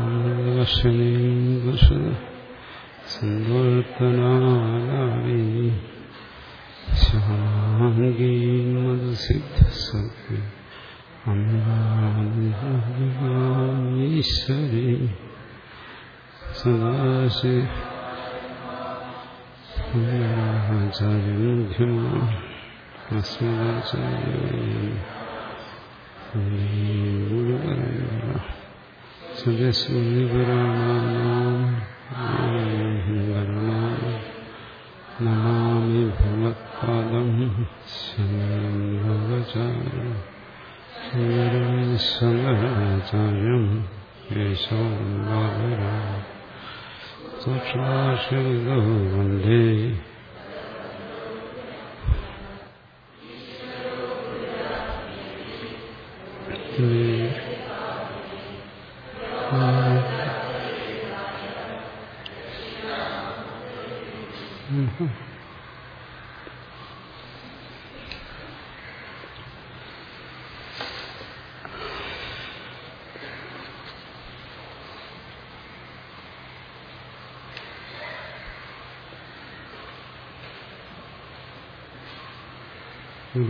ഭാസനാദർശനീ സന്തോർത്തനാലാവി ശാംഗീ മധുസിദ്ധസ്വി അമീശ്വരി സദാശി സദസ്മൃതിപുരാണാനാം നമാമി ഭഗവത്പാദം ശങ്കരം ഭഗചാര്യം ശങ്കരം ശങ്കരാചാര്യം യേശോര സൂക്ഷ്മാശോ വന്ദേ มี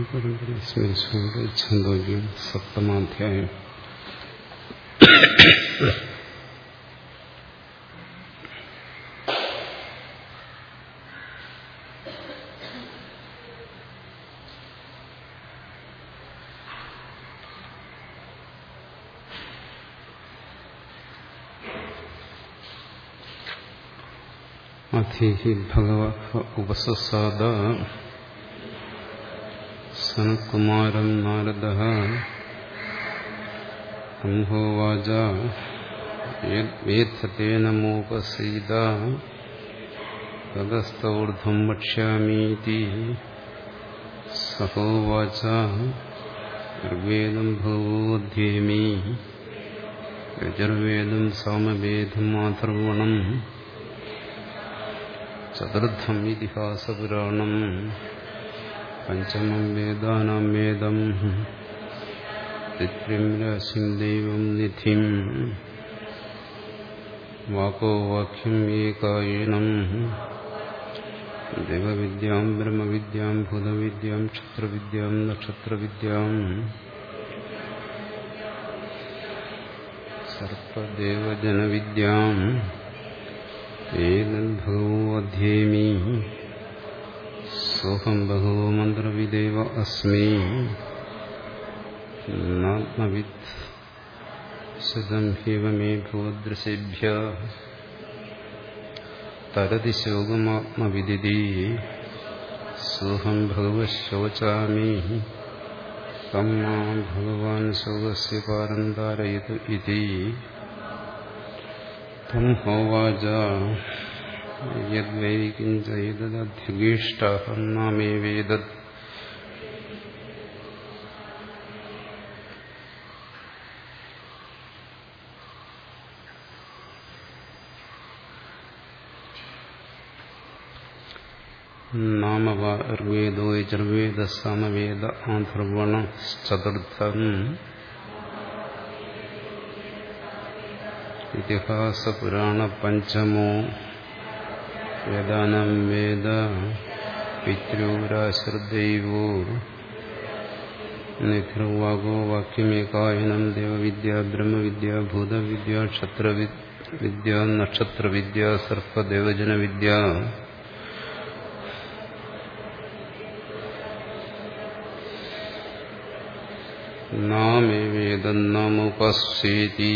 സ്മരിച്ചുകൊണ്ട് ഛന്തോഗ്യം സപ്തമാധ്യായം. അധീഹി ഭഗവ ഉപസസാദ. സനത്കുമാരം നാരദ അംഹോവാച വേദത്തേനമോപസീത തതസ്തൂർധം വക്ഷ്യാമീതി സഹോവാച ഋഗ്വേദം ഭഗവോധ്യേമി യജുർവേദം സാമവേദം മാതൃഗുണം ചതുർത്ഥം ഇതിഹാസപുരാണം പഞ്ചമം വേദാനാം വേദം പിതൃം രാശിം ദൈവം നിധിം വാക്കോ വാക്യം ഏകായണം ദേവവിദ്യാം ബ്രഹ്മവിദ്യാം ഭൂതവിദ്യാം ക്ഷത്രവിദ്യാം നക്ഷത്രവിദ്യാം സർപ്പദേവജനവിദ്യാം ഭഗവോ അധ്യേമി സോഹം ബഹവോ മന്ത്രവിദേവ അസ്മി നാത്മവിത് ശതം ഹേവ മേ ഭൂദൃശേഭ്യ തരതി ശോകമാത്മവിദിതി സോഹം ഭഗവ ശോചാമി തം മാ ഭഗവാൻ ശോകസ്യ പാരം താരയതു ഇതി തം ഹോവാച യദ്വൈ കിഞ്ചൈതദധ്യഗീഷ്ടഹം നാമേവേദത് നാമവ ഋഗ്വേദോ യജുർവേദ സമവേദ ആധർവണ ചതുർത്ഥം ഇതിഹാസപുരാണ പഞ്ചമോ വേദാനം വേദ പിതൃരാശ്രദൈവോ നിഖിർവാഗോ വാക്യമേകായനം ദേവവിദ്യ ബ്രഹ്മവിദ്യ ഭൂതവിദ്യ ക്ഷത്രവിദ്യ നക്ഷത്രവിദ്യ സർപ്പദേവജനവിദ്യ നാമേവേദന്നാമുപശ്യേതി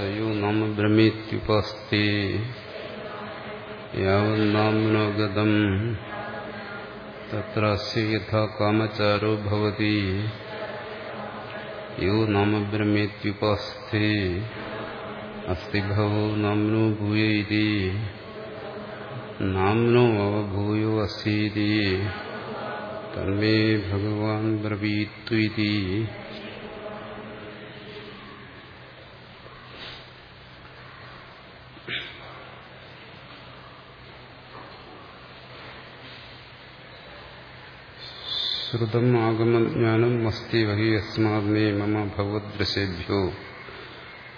സയോ നാമ ബ്രഹ്മേത്യുപസ്തേ യാവന്നാമ്നോ ഗതം തത്രസ്യ യഥാ കാമചാരോ ഭവതി യോ നാമ ബ്രഹ്മേത്യുപസ്ഥേ അസ്തി ഭവോ നാമ്നോ ഭൂയ ഇതി നാമ്നോ അവഭൂയോ അസ്തി തന്മേ ഭഗവാൻ ബ്രവീത്തു ശ്രുതം ആഗമജ്ഞാനം മസ്തി വഹി യസ്മാത്മേ മമ ഭഗവദ്ദൃശേഭ്യോ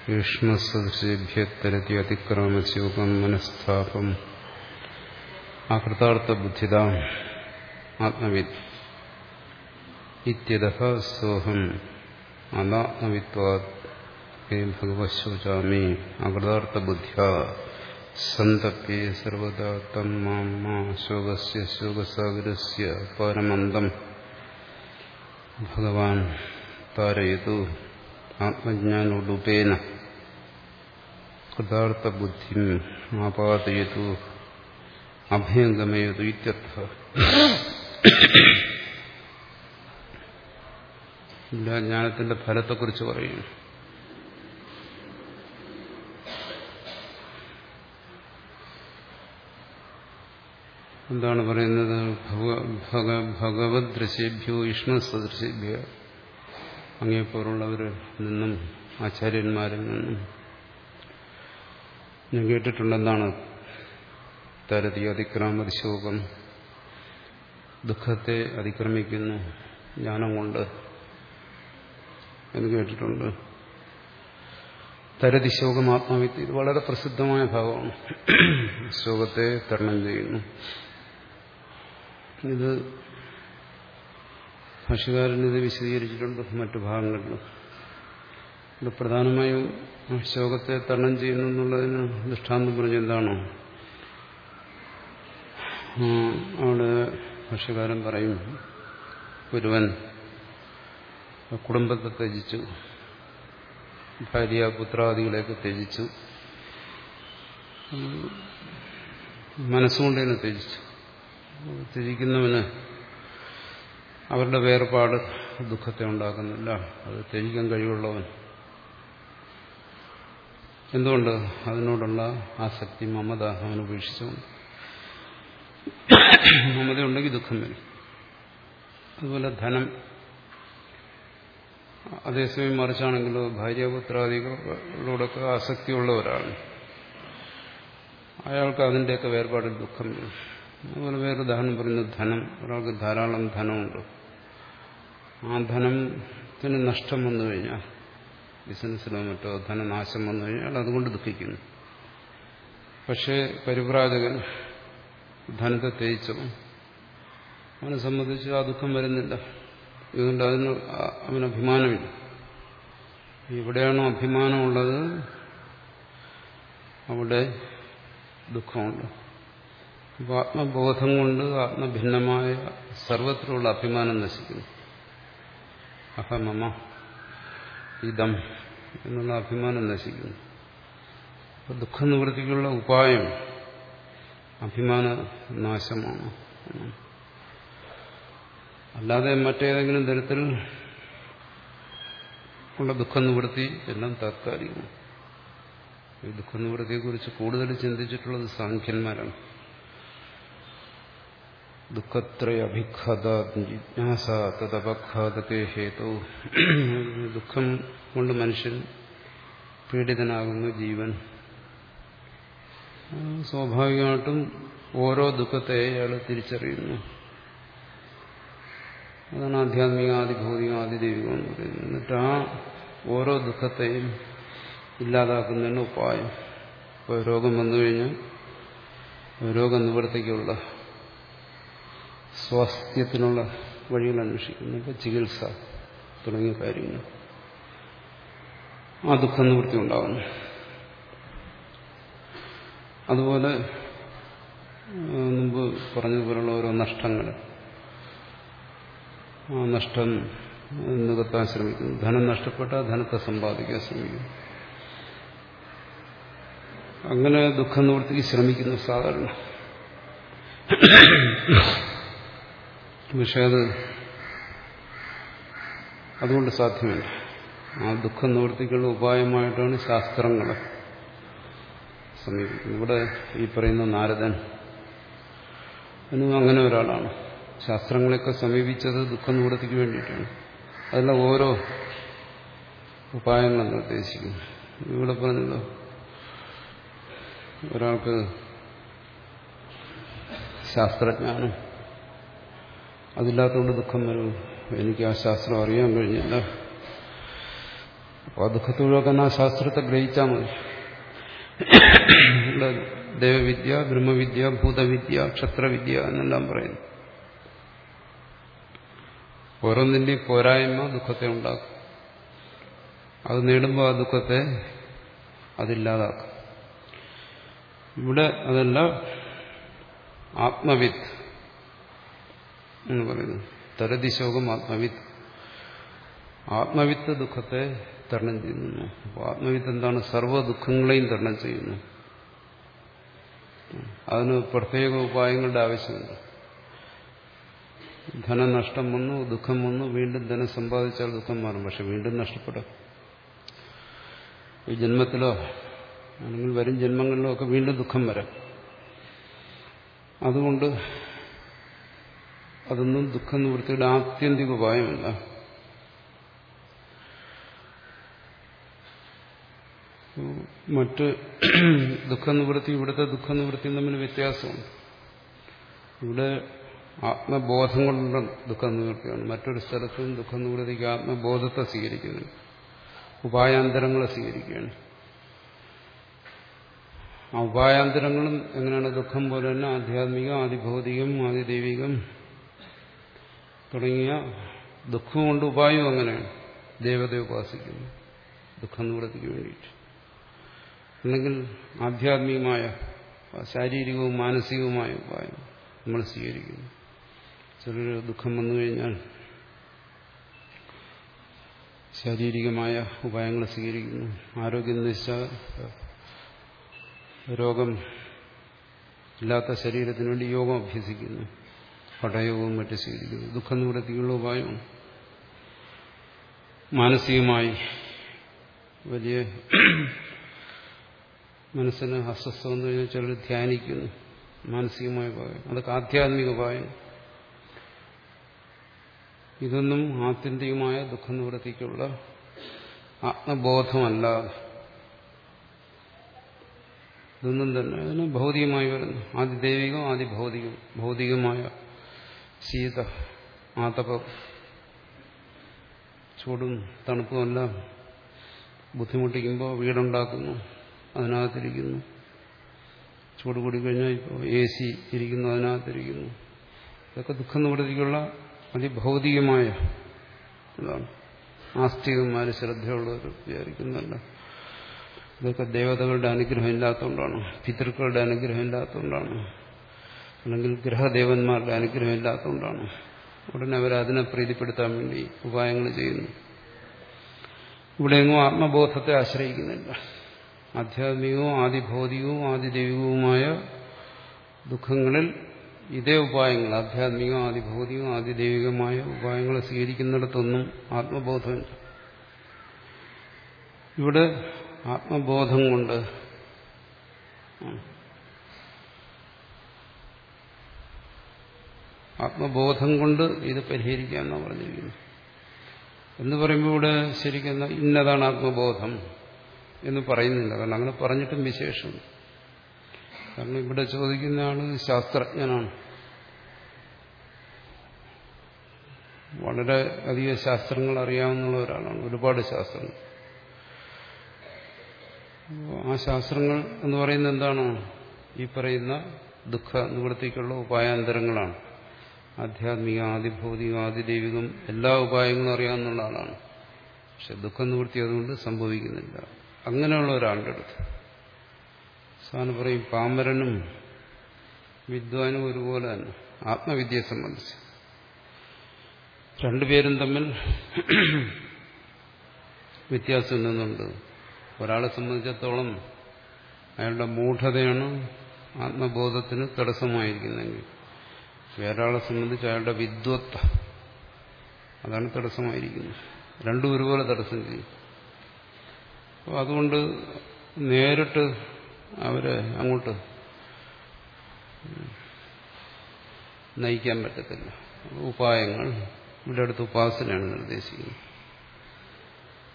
യൂഷ്മസദൃശേഭ്യത്തരതി അതിക്രമസ്യൂപം മനസ്ഥാപം. ആകൃതാർത്ഥബുദ്ധിത ആത്മവിദ്. ഇത്യത സോഹം അനാത്മവിത്വാത് ഭഗവശോചാമി അകൃതാർത്ഥബുദ്ധ്യ സന്തപ്യേ സർവദാ തം മാ ശോകസ്യ ശോകസാഗരസ്യ പരമന്തം. ഭഗവാൻ താരയതു ആത്മജ്ഞാനോടുപേന കൃതാർത്ഥബുദ്ധിം ആപാദയതു അഭയംഗമയതു ഇത്യർത്ഥ. ജ്ഞാനത്തിന്റെ ഫലത്തെക്കുറിച്ച് പറയുന്നു എന്താണ് പറയുന്നത്? ഭഗവത് ദൃശ്യഭ്യോ വിഷ്ണു സദൃശ്യേഭ്യ അങ്ങേപ്പോലുള്ളവരിൽ നിന്നും ആചാര്യന്മാരിൽ നിന്നും. ഞാൻ കേട്ടിട്ടുണ്ടെന്നാണ് തരതി അതിക്രമ ശോകം ദുഃഖത്തെ അതിക്രമിക്കുന്നു ജ്ഞാനം കൊണ്ട് എന്ന് കേട്ടിട്ടുണ്ട്. തരതി ശോകം ആത്മാവിത്തി ഇത് വളരെ പ്രസിദ്ധമായ ഭാഗമാണ് ശോകത്തെ തരണം ചെയ്യുന്നു. ഇത് ഭാഷകാരൻ ഇത് വിശദീകരിച്ചിട്ടുണ്ട് മറ്റു ഭാഗങ്ങളിലും. ഇത് പ്രധാനമായും ശോകത്തെ തരണം ചെയ്യുന്നു എന്നുള്ളതിന് ദൃഷ്ടാന്തം പറഞ്ഞ എന്താണോ? അവിടെ ഭാഷകാരൻ പറയും ഒരുവൻ കുടുംബത്തെ ത്യജിച്ചു ഭാര്യ പുത്രാദികളെയൊക്കെ ത്യജിച്ചു മനസ്സുകൊണ്ട് തന്നെ ത്യജിച്ചു. ത്യജിക്കുന്നവന് അവരുടെ വേർപാട് ദുഃഖത്തെ ഉണ്ടാക്കുന്നില്ല. അത് ത്യജിക്കാൻ കഴിവുള്ളവൻ. എന്തുകൊണ്ട് അതിനോടുള്ള ആസക്തി മമത അവൻ ഉപേക്ഷിച്ചുകൊണ്ട്? മമതയുണ്ടെങ്കിൽ ദുഃഖം വരും. അതുപോലെ ധനം. അതേസമയം മറിച്ചാണെങ്കിലോ ഭാര്യാപുത്രാദികളോടൊക്കെ ആസക്തിയുള്ള ഒരാളാണ് അയാൾക്ക് അതിന്റെയൊക്കെ വേർപാടിൽ ദുഃഖം വരും. അതുപോലെ വേറെ ഉദാഹരണം പറയുന്നത് ധനം. ഒരാൾക്ക് ധാരാളം ധനമുണ്ട്. ആ ധനത്തിന് നഷ്ടം വന്നു കഴിഞ്ഞാൽ ബിസിനസ്സിലോ മറ്റോ ധനനാശം വന്നു കഴിഞ്ഞാൽ അതുകൊണ്ട് ദുഃഖിക്കുന്നു. പക്ഷേ പരിപ്രാജകൻ ധനത്തെ തേച്ചു അവനെ സംബന്ധിച്ച് ആ ദുഃഖം വരുന്നില്ല. ഇതുകൊണ്ട് അതിന് അവന് അഭിമാനമില്ല. എവിടെയാണോ അഭിമാനമുള്ളത് അവിടെ ദുഃഖമുണ്ട്. അപ്പോൾ ആത്മബോധം കൊണ്ട് ആത്മഭിന്നമായ സർവത്തിലുള്ള അഭിമാനം നശിക്കുന്നു. അഹമമ ഇതം എന്നുള്ള അഭിമാനം നശിക്കുന്നു. അപ്പോൾ ദുഃഖ നിവൃത്തിക്കുള്ള ഉപായം അഭിമാന നാശമാണ്. അല്ലാതെ മറ്റേതെങ്കിലും തരത്തിൽ ഉള്ള ദുഃഖ നിവൃത്തി എല്ലാം താത്കാലികമാണ്. ഈ ദുഃഖ നിവൃത്തിയെക്കുറിച്ച് കൂടുതൽ ചിന്തിച്ചിട്ടുള്ളത് സാഖ്യന്മാരാണ്. ദുഃഖത്രയ അഭിഘാത ജിജ്ഞാസ തദപഘാതത്തെ ഹേതു ദുഃഖം കൊണ്ട് മനുഷ്യൻ പീഡിതനാകുന്നു ജീവൻ. സ്വാഭാവികമായിട്ടും ഓരോ ദുഃഖത്തെ അയാൾ തിരിച്ചറിയുന്നു. അതാണ് ആധ്യാത്മികാദി ഭൗതികാദി ദൈവികം എന്ന് പറയുന്നത്. എന്നിട്ട് ആ ഓരോ ദുഃഖത്തെയും ഇല്ലാതാക്കുന്നതിന് ഉപായം. ഇപ്പോൾ രോഗം വന്നു കഴിഞ്ഞാൽ രോഗനിവൃത്തിക്കുള്ള സ്വാസ്ഥ്യത്തിനുള്ള വഴികൾ അന്വേഷിക്കുന്നു. ഇപ്പോൾ ചികിത്സ തുടങ്ങിയ കാര്യങ്ങൾ. ആ ദുഃഖനിവൃത്തി ഉണ്ടാകുന്നു അതുപോലെ മുമ്പ് പറഞ്ഞതുപോലുള്ള ഓരോ നഷ്ടങ്ങൾ. ആ നഷ്ടം നികത്താൻ ശ്രമിക്കുന്നു. ധനം നഷ്ടപ്പെട്ട ധനത്തെ സമ്പാദിക്കാൻ ശ്രമിക്കുന്നു. അങ്ങനെ ദുഃഖ നിവൃത്തിക്ക് ശ്രമിക്കുന്നു സാധാരണ. പക്ഷെ അത് അതുകൊണ്ട് സാധ്യമല്ല. ആ ദുഃഖം നിവർത്തിക്കുള്ള ഉപായമായിട്ടാണ് ശാസ്ത്രങ്ങൾ സമീപിക്കുന്നത്. ഇവിടെ ഈ പറയുന്ന നാരദൻ എന്നും അങ്ങനെ ഒരാളാണ്. ശാസ്ത്രങ്ങളെയൊക്കെ സമീപിച്ചത് ദുഃഖ നിവൃത്തിക്ക് വേണ്ടിയിട്ടാണ്. അതെല്ലാം ഓരോ ഉപായങ്ങൾ നിർദ്ദേശിക്കുന്നു. ഇവിടെ പറഞ്ഞല്ലോ ഒരാൾക്ക് ശാസ്ത്രജ്ഞാനം അതില്ലാത്തതുകൊണ്ട് ദുഃഖം വരും. എനിക്ക് ആ ശാസ്ത്രം അറിയാൻ കഴിഞ്ഞില്ല അപ്പോൾ ആ ദുഃഖത്തെ ഒഴിവാക്കാൻ ആ ശാസ്ത്രത്തെ ഗ്രഹിച്ചാൽ മതി. ദേവവിദ്യ ബ്രഹ്മവിദ്യ ഭൂതവിദ്യ ക്ഷത്രവിദ്യ എന്നെല്ലാം പറയുന്നു. ഓരോന്നിന്റെയും പോരായ്മ ദുഃഖത്തെ ഉണ്ടാക്കും. അത് നേടുമ്പോൾ ആ ദുഃഖത്തെ അതില്ലാതാക്കും. ഇവിടെ അതല്ല ആത്മവിത്ത് എന്ന് പറയുന്നു. തരതി ശോകം ആത്മവിത്ത് ആത്മവിത്ത് ദുഃഖത്തെ തരണം ചെയ്യുന്നു. അപ്പോൾ ആത്മവിത്ത് എന്താണ്? സർവ ദുഃഖങ്ങളെയും തരണം ചെയ്യുന്നു. അതിന് പ്രത്യേക ഉപായങ്ങളുടെ ആവശ്യമുണ്ട്. ധനനഷ്ടം വന്നു ദുഃഖം വന്നു വീണ്ടും ധനം സമ്പാദിച്ചാൽ ദുഃഖം മാറും പക്ഷെ വീണ്ടും നഷ്ടപ്പെടും. ഈ ജന്മത്തിലോ അല്ലെങ്കിൽ വരും ജന്മങ്ങളിലോ ഒക്കെ വീണ്ടും ദുഃഖം വരാം. അതുകൊണ്ട് അതൊന്നും ദുഃഖ നിവൃത്തിയുടെ ആത്യന്തിക ഉപായമല്ല. മറ്റ് ദുഃഖ നിവൃത്തി ഇവിടുത്തെ ദുഃഖ നിവൃത്തിയും തമ്മിൽ വ്യത്യാസമുണ്ട്. ഇവിടെ ആത്മബോധം കൊണ്ടുള്ള ദുഃഖ നിവൃത്തിയാണ്. മറ്റൊരു സ്ഥലത്തും ദുഃഖ നിവൃത്തിക്ക് ആത്മബോധത്തെ സ്വീകരിക്കുന്നു ഉപായാന്തരങ്ങളെ സ്വീകരിക്കുകയാണ്. ആ ഉപായാന്തരങ്ങളും എങ്ങനെയാണ് ദുഃഖം പോലെ തന്നെ ആധ്യാത്മികം ആദിഭൗതികം ആദിദൈവികം തുടങ്ങിയ ദുഃഖം കൊണ്ട് ഉപായവും അങ്ങനെയാണ്. ദേവതയെ ഉപാസിക്കുന്നു. ദുഃഖ നിവൃത്തിക്ക് വേണ്ടിയിട്ട്. അല്ലെങ്കിൽ ആധ്യാത്മികമായ ശാരീരികവും മാനസികവുമായ ഉപായം നമ്മൾ സ്വീകരിക്കുന്നു. ചെറിയൊരു ദുഃഖം വന്നു കഴിഞ്ഞാൽ ശാരീരികമായ ഉപായങ്ങൾ സ്വീകരിക്കുന്നു. ആരോഗ്യം നശിച്ചാൽ രോഗം ഇല്ലാത്ത ശരീരത്തിന് വേണ്ടി യോഗം അഭ്യസിക്കുന്നു. പടയോഗവും മറ്റും സ്വീകരിക്കുന്നു. ദുഃഖം നിവൃത്തിക്കുള്ള ഉപായമാണ്. മാനസികമായി വലിയ മനസ്സിന് അസ്വസ്ഥ എന്ന് കഴിഞ്ഞാൽ ചിലർ ധ്യാനിക്കുന്നു. മാനസികമായ ഉപായം. അതൊക്കെ ആധ്യാത്മിക ഉപായം. ഇതൊന്നും ആത്യന്തികമായ ദുഃഖ നിവൃത്തിക്കുള്ള ആത്മബോധമല്ല. ഇതൊന്നും തന്നെ അതിന് ഭൗതികമായി വരുന്നു. ആദ്യ ദൈവികം ആദ്യ ഭൗതികം ഭൗതികമായ ശീത ആതപം ചൂടും തണുപ്പുമെല്ലാം ബുദ്ധിമുട്ടിക്കുമ്പോൾ വീടുണ്ടാക്കുന്നു അതിനകത്തിരിക്കുന്നു. ചൂട് കൂടി കഴിഞ്ഞാൽ ഇപ്പോൾ എ സി ഇരിക്കുന്നു അതിനകത്തിരിക്കുന്നു. ഇതൊക്കെ ദുഃഖ നിവൃത്തിക്കുള്ള അതിഭൗതികമായ ഇതാണ്. ആസ്തികന്മാർ ശ്രദ്ധയുള്ളവർ വിചാരിക്കുന്നല്ല ഇതൊക്കെ ദേവതകളുടെ അനുഗ്രഹം ഇല്ലാത്തതുകൊണ്ടാണ് പിതൃക്കളുടെ അനുഗ്രഹം ഇല്ലാത്തതുകൊണ്ടാണ്. അല്ലെങ്കിൽ ഗ്രഹദേവന്മാരുടെ അനുഗ്രഹം ഇല്ലാത്തതുകൊണ്ടാണ് ഉടനെ അവർ അതിനെ പ്രീതിപ്പെടുത്താൻ വേണ്ടി ഉപായങ്ങൾ ചെയ്യുന്നു. ഇവിടെയെങ്ങും ആത്മബോധത്തെ ആശ്രയിക്കുന്നില്ല. ആധ്യാത്മികവും ആദിഭൗതികവും ആദിദൈവികവുമായ ദുഃഖങ്ങളിൽ ഇതേ ഉപായങ്ങൾ ആധ്യാത്മികവും ആദിഭൗതികവും ആദിദൈവികമായ ഉപായങ്ങൾ സ്വീകരിക്കുന്നിടത്തൊന്നും ആത്മബോധമില്ല. ഇവിടെ ആത്മബോധം കൊണ്ട് ആത്മബോധം കൊണ്ട് ഇത് പരിഹരിക്കാമെന്നാണ് പറഞ്ഞിരിക്കുന്നത്. എന്ന് പറയുമ്പോൾ ഇവിടെ ശരിക്കും ഇന്നതാണ് ആത്മബോധം എന്ന് പറയുന്നില്ല. കാരണം അങ്ങനെ പറഞ്ഞിട്ടും വിശേഷം. കാരണം ഇവിടെ ചോദിക്കുന്ന ആൾ ശാസ്ത്രജ്ഞനാണ്. വളരെ അധികം ശാസ്ത്രങ്ങൾ അറിയാവുന്ന ഒരാളാണ്. ഒരുപാട് ശാസ്ത്രങ്ങൾ. ആ ശാസ്ത്രങ്ങൾ എന്ന് പറയുന്നത് എന്താണോ? ഈ പറയുന്ന ദുഃഖ നിവൃത്തിക്കുള്ള ഉപായാന്തരങ്ങളാണ്. ആധ്യാത്മിക ആദിഭൗതികം ആദിദൈവികം എല്ലാ ഉപായങ്ങളും അറിയാവുന്ന ആളാണ്. പക്ഷെ ദുഃഖം നിവൃത്തി അതുകൊണ്ട് സംഭവിക്കുന്നില്ല. അങ്ങനെയുള്ള ഒരാളുടെ അടുത്ത് സാധനം പറയും പാമരനും വിദ്വാനും ഒരുപോലെ തന്നെ ആത്മവിദ്യയെ സംബന്ധിച്ച്. രണ്ടുപേരും തമ്മിൽ വ്യത്യാസം നിന്നുണ്ട്. ഒരാളെ സംബന്ധിച്ചിടത്തോളം അയാളുടെ മൂഢതയാണ് ആത്മബോധത്തിന് തടസ്സമായിരിക്കുന്നെങ്കിൽ വേറൊരാളെ സംബന്ധിച്ച് അയാളുടെ വിദ്വത്ത. അതാണ് തടസ്സമായിരിക്കുന്നത്. രണ്ടും ഒരുപോലെ തടസ്സം ചെയ്യും അപ്പോൾ അതുകൊണ്ട് നേരിട്ട് അവരെ അങ്ങോട്ട് നയിക്കാൻ പറ്റത്തില്ല. ഉപായങ്ങൾ ഇവിടെ അടുത്ത് ഉപാസനയാണ് നിർദ്ദേശിക്കുന്നത്.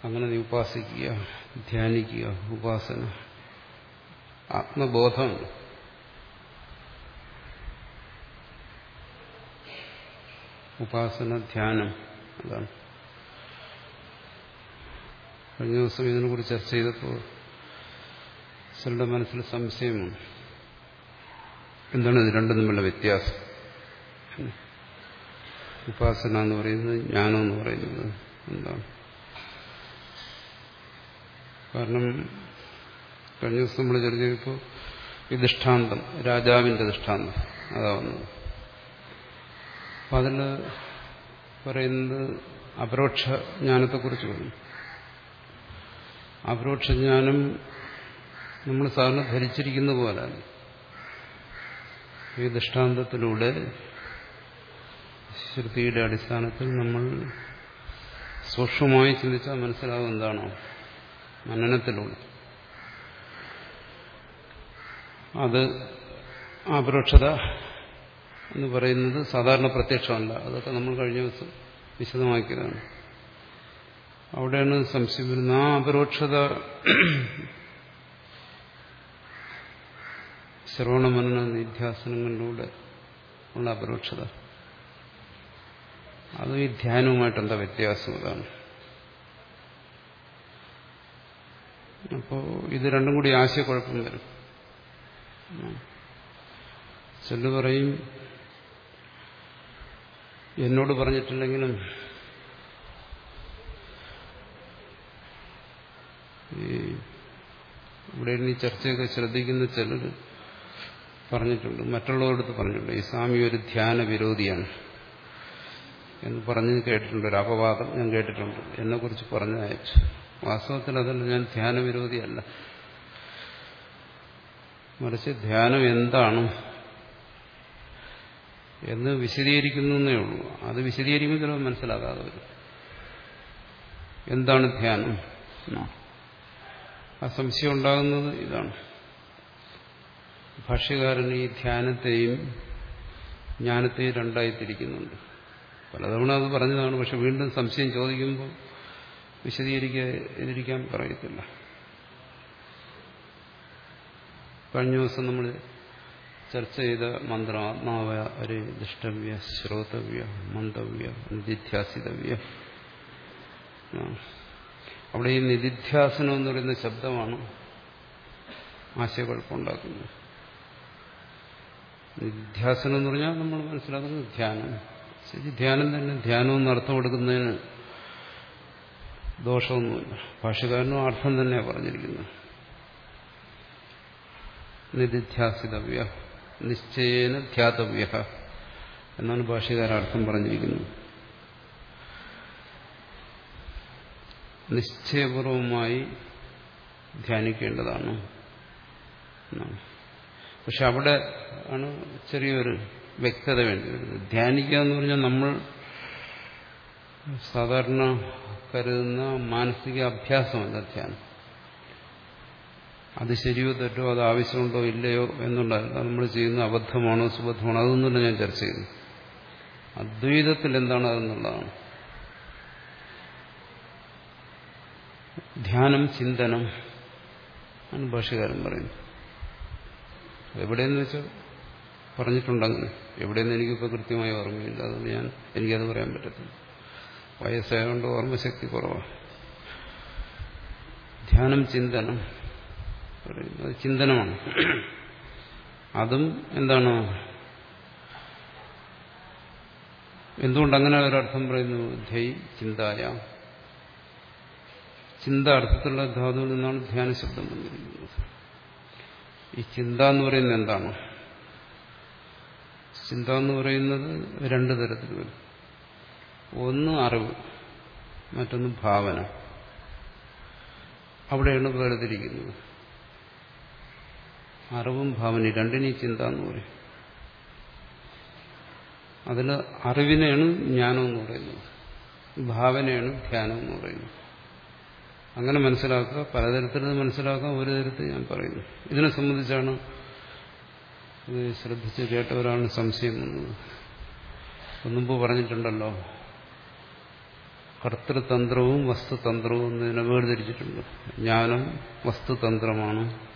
അങ്ങനെ നീ ഉപാസിക്കുക ധ്യാനിക്കുക ഉപാസന ആത്മബോധമുണ്ട് ഉപാസന ധ്യാനം അതാണ്. കഴിഞ്ഞ ദിവസം ഇതിനെക്കുറിച്ച് ചർച്ച ചെയ്തപ്പോൾ ചിലരുടെ മനസ്സിൽ സംശയമാണ് എന്താണ് ഇത് രണ്ടും തമ്മിലുള്ള വ്യത്യാസം? ഉപാസന എന്ന് പറയുന്നത് ജ്ഞാനം എന്ന് പറയുന്നത് എന്താണ്? കാരണം കഴിഞ്ഞ ദിവസം നമ്മൾ ചർച്ച ചെയ്തപ്പോൾ ഈ ദൃഷ്ടാന്തം രാജാവിന്റെ ദൃഷ്ടാന്തം അതാ വന്നത്. അപ്പം അതിൽ പറയുന്നത് അപരോക്ഷ ജ്ഞാനത്തെക്കുറിച്ച് പറഞ്ഞു. അപരോക്ഷ ജ്ഞാനം നമ്മൾ സാധാരണ ധരിച്ചിരിക്കുന്ന പോലാണ് ഈ ദൃഷ്ടാന്തത്തിലൂടെ ശ്രുതിയുടെ അടിസ്ഥാനത്തിൽ നമ്മൾ സൂക്ഷ്മമായി ചിന്തിച്ചാൽ മനസ്സിലാവും എന്താണോ മനനത്തിലൂടെ. അത് അപരോക്ഷത എന്ന് പറയുന്നത് സാധാരണ പ്രത്യക്ഷമല്ല. അതൊക്കെ നമ്മൾ കഴിഞ്ഞ ദിവസം വിശദമാക്കിയതാണ്. അവിടെയാണ് സംശയം വരുന്നത് ആ അപരോക്ഷത ശ്രവണമനന നിധ്യാസനങ്ങളിലൂടെ ഉള്ള അപരോക്ഷത. അതും ഈ ധ്യാനവുമായിട്ട് എന്താ വ്യത്യാസം അതാണ്? അപ്പോൾ ഇത് രണ്ടും കൂടി ആശയക്കുഴപ്പം വരും. ചെല്ലു പറയും എന്നോട് പറഞ്ഞിട്ടില്ലെങ്കിലും ഈ ഇവിടെ ഈ ചർച്ചയൊക്കെ ശ്രദ്ധിക്കുന്ന ചിലർ പറഞ്ഞിട്ടുണ്ട്. മറ്റുള്ളവരടുത്ത് പറഞ്ഞിട്ടുണ്ട്. ഈ സ്വാമി ഒരു ധ്യാന വിരോധിയാണ് എന്ന് പറഞ്ഞ് കേട്ടിട്ടുണ്ട്. ഒരു അപവാദം ഞാൻ കേട്ടിട്ടുണ്ട്. എന്നെക്കുറിച്ച് പറഞ്ഞയച്ചു വാസ്തവത്തിൽ അതല്ല ഞാൻ ധ്യാന വിരോധിയല്ല. മറിച്ച് ധ്യാനം എന്താണ് എന്ന് വിശദീകരിക്കുന്നേ ഉള്ളൂ. അത് വിശദീകരിക്കുമ്പോൾ ചിലപ്പോൾ മനസ്സിലാകാതെ വരും. എന്താണ് ധ്യാനം? ആ സംശയം ഉണ്ടാകുന്നത് ഇതാണ്. ഭാഷ്യകാരൻ ഈ ധ്യാനത്തെയും ജ്ഞാനത്തെയും രണ്ടായി തിരിക്കുന്നുണ്ട് പലതവണ അത് പറഞ്ഞതാണ് പക്ഷെ വീണ്ടും സംശയം ചോദിക്കുമ്പോൾ വിശദീകരിക്കാതിരിക്കാൻ പറയത്തില്ല. കഴിഞ്ഞ ദിവസം നമ്മൾ ചർച്ച ചെയ്ത മന്ത്രം ആത്മാവ ഒരു ദൃഷ്ടവ്യ ശ്രോതവ്യ മന്ദവ്യ നിധിധ്യാസിതവ്യ. അവിടെ ഈ നിധിധ്യാസനം എന്ന് പറയുന്ന ശബ്ദമാണ് ആശയക്കുഴപ്പമുണ്ടാക്കുന്നത്. നിധ്യാസനം എന്ന് പറഞ്ഞാൽ നമ്മൾ മനസ്സിലാക്കുന്നത് ധ്യാനം. ശരി ധ്യാനം തന്നെ ധ്യാനം എന്ന് അർത്ഥം കൊടുക്കുന്നതിന് ദോഷമൊന്നുമില്ല. ഭാഷകാരനും അർത്ഥം തന്നെയാണ് പറഞ്ഞിരിക്കുന്നത്. നിധിധ്യാസിതവ്യ. നിശ്ചയേന ധ്യാതവ്യ എന്നാണ് ഭാഷകാരൻ അർത്ഥം പറഞ്ഞിരിക്കുന്നത്. നിശ്ചയപൂർവമായി ധ്യാനിക്കേണ്ടതാണ് പക്ഷെ അവിടെ ആണ് ചെറിയൊരു വ്യക്തത വേണ്ടി വരുന്നത് ധ്യാനിക്കുക എന്ന് പറഞ്ഞാൽ നമ്മൾ സാധാരണ കരുതുന്ന മാനസിക അഭ്യാസമല്ല ധ്യാനം. അത് ശരിയോ തെറ്റോ അത് ആവശ്യമുണ്ടോ ഇല്ലയോ എന്നുള്ളതല്ല നമ്മൾ ചെയ്യുന്ന അബദ്ധമാണോ സുബദ്ധമാണോ അതൊന്നുമില്ല ഞാൻ ചർച്ച ചെയ്യുന്നു. അദ്വൈതത്തിൽ എന്താണ് അതെന്നുള്ളതാണ്. ധ്യാനം ചിന്തനം ഭാഷകാരൻ പറയുന്നു. എവിടെയെന്ന് വെച്ചാൽ പറഞ്ഞിട്ടുണ്ടങ്ങനെ എവിടെയെന്ന് എനിക്കിപ്പോൾ കൃത്യമായി ഓർമ്മയില്ല. അതുകൊണ്ട് ഞാൻ എനിക്കത് പറയാൻ പറ്റത്തില്ല. വയസ്സായതുകൊണ്ട് ഓർമ്മശക്തി കുറവാണ്. ധ്യാനം ചിന്തനം അത് ചിന്തനമാണ്. അതും എന്താണ്? എന്തുകൊണ്ട് അങ്ങനെ ഒരർത്ഥം പറയുന്നു? ധൈ ചിന്തായ. ചിന്ത അർത്ഥത്തിലുള്ള ധാതുവിൽ നിന്നാണ് ധ്യാന ശബ്ദം വന്നിരിക്കുന്നത്. ഈ ചിന്ത എന്ന് പറയുന്നത് എന്താണ്? ചിന്ത എന്ന് പറയുന്നത് രണ്ടു തരത്തിൽ വരും. ഒന്ന് അറിവ് മറ്റൊന്ന് ഭാവന. അവിടെയാണ് വേർതിരിക്കുന്നത്. അറിവും ഭാവനയും രണ്ടിനെയും ചിന്ത എന്ന് പറയും. അതിൽ അറിവിനെയാണ് ജ്ഞാനം എന്ന് പറയുന്നത്. ഭാവനയാണ് ധ്യാനം എന്ന് പറയുന്നത്. അങ്ങനെ മനസ്സിലാക്കുക പലതരത്തിൽ മനസ്സിലാക്കുക ഒരു തരത്തിൽ ഞാൻ പറയുന്നു. ഇതിനെ സംബന്ധിച്ചാണ് ഇത് ശ്രദ്ധിച്ച് കേട്ടവരാണ് സംശയം വന്നത്. മുമ്പ് പറഞ്ഞിട്ടുണ്ടല്ലോ കർത്തൃതന്ത്രവും വസ്തുതന്ത്രവും എന്നതിനെ വേർതിരിച്ചിട്ടുണ്ട്. ജ്ഞാനം വസ്തുതന്ത്രമാണ്.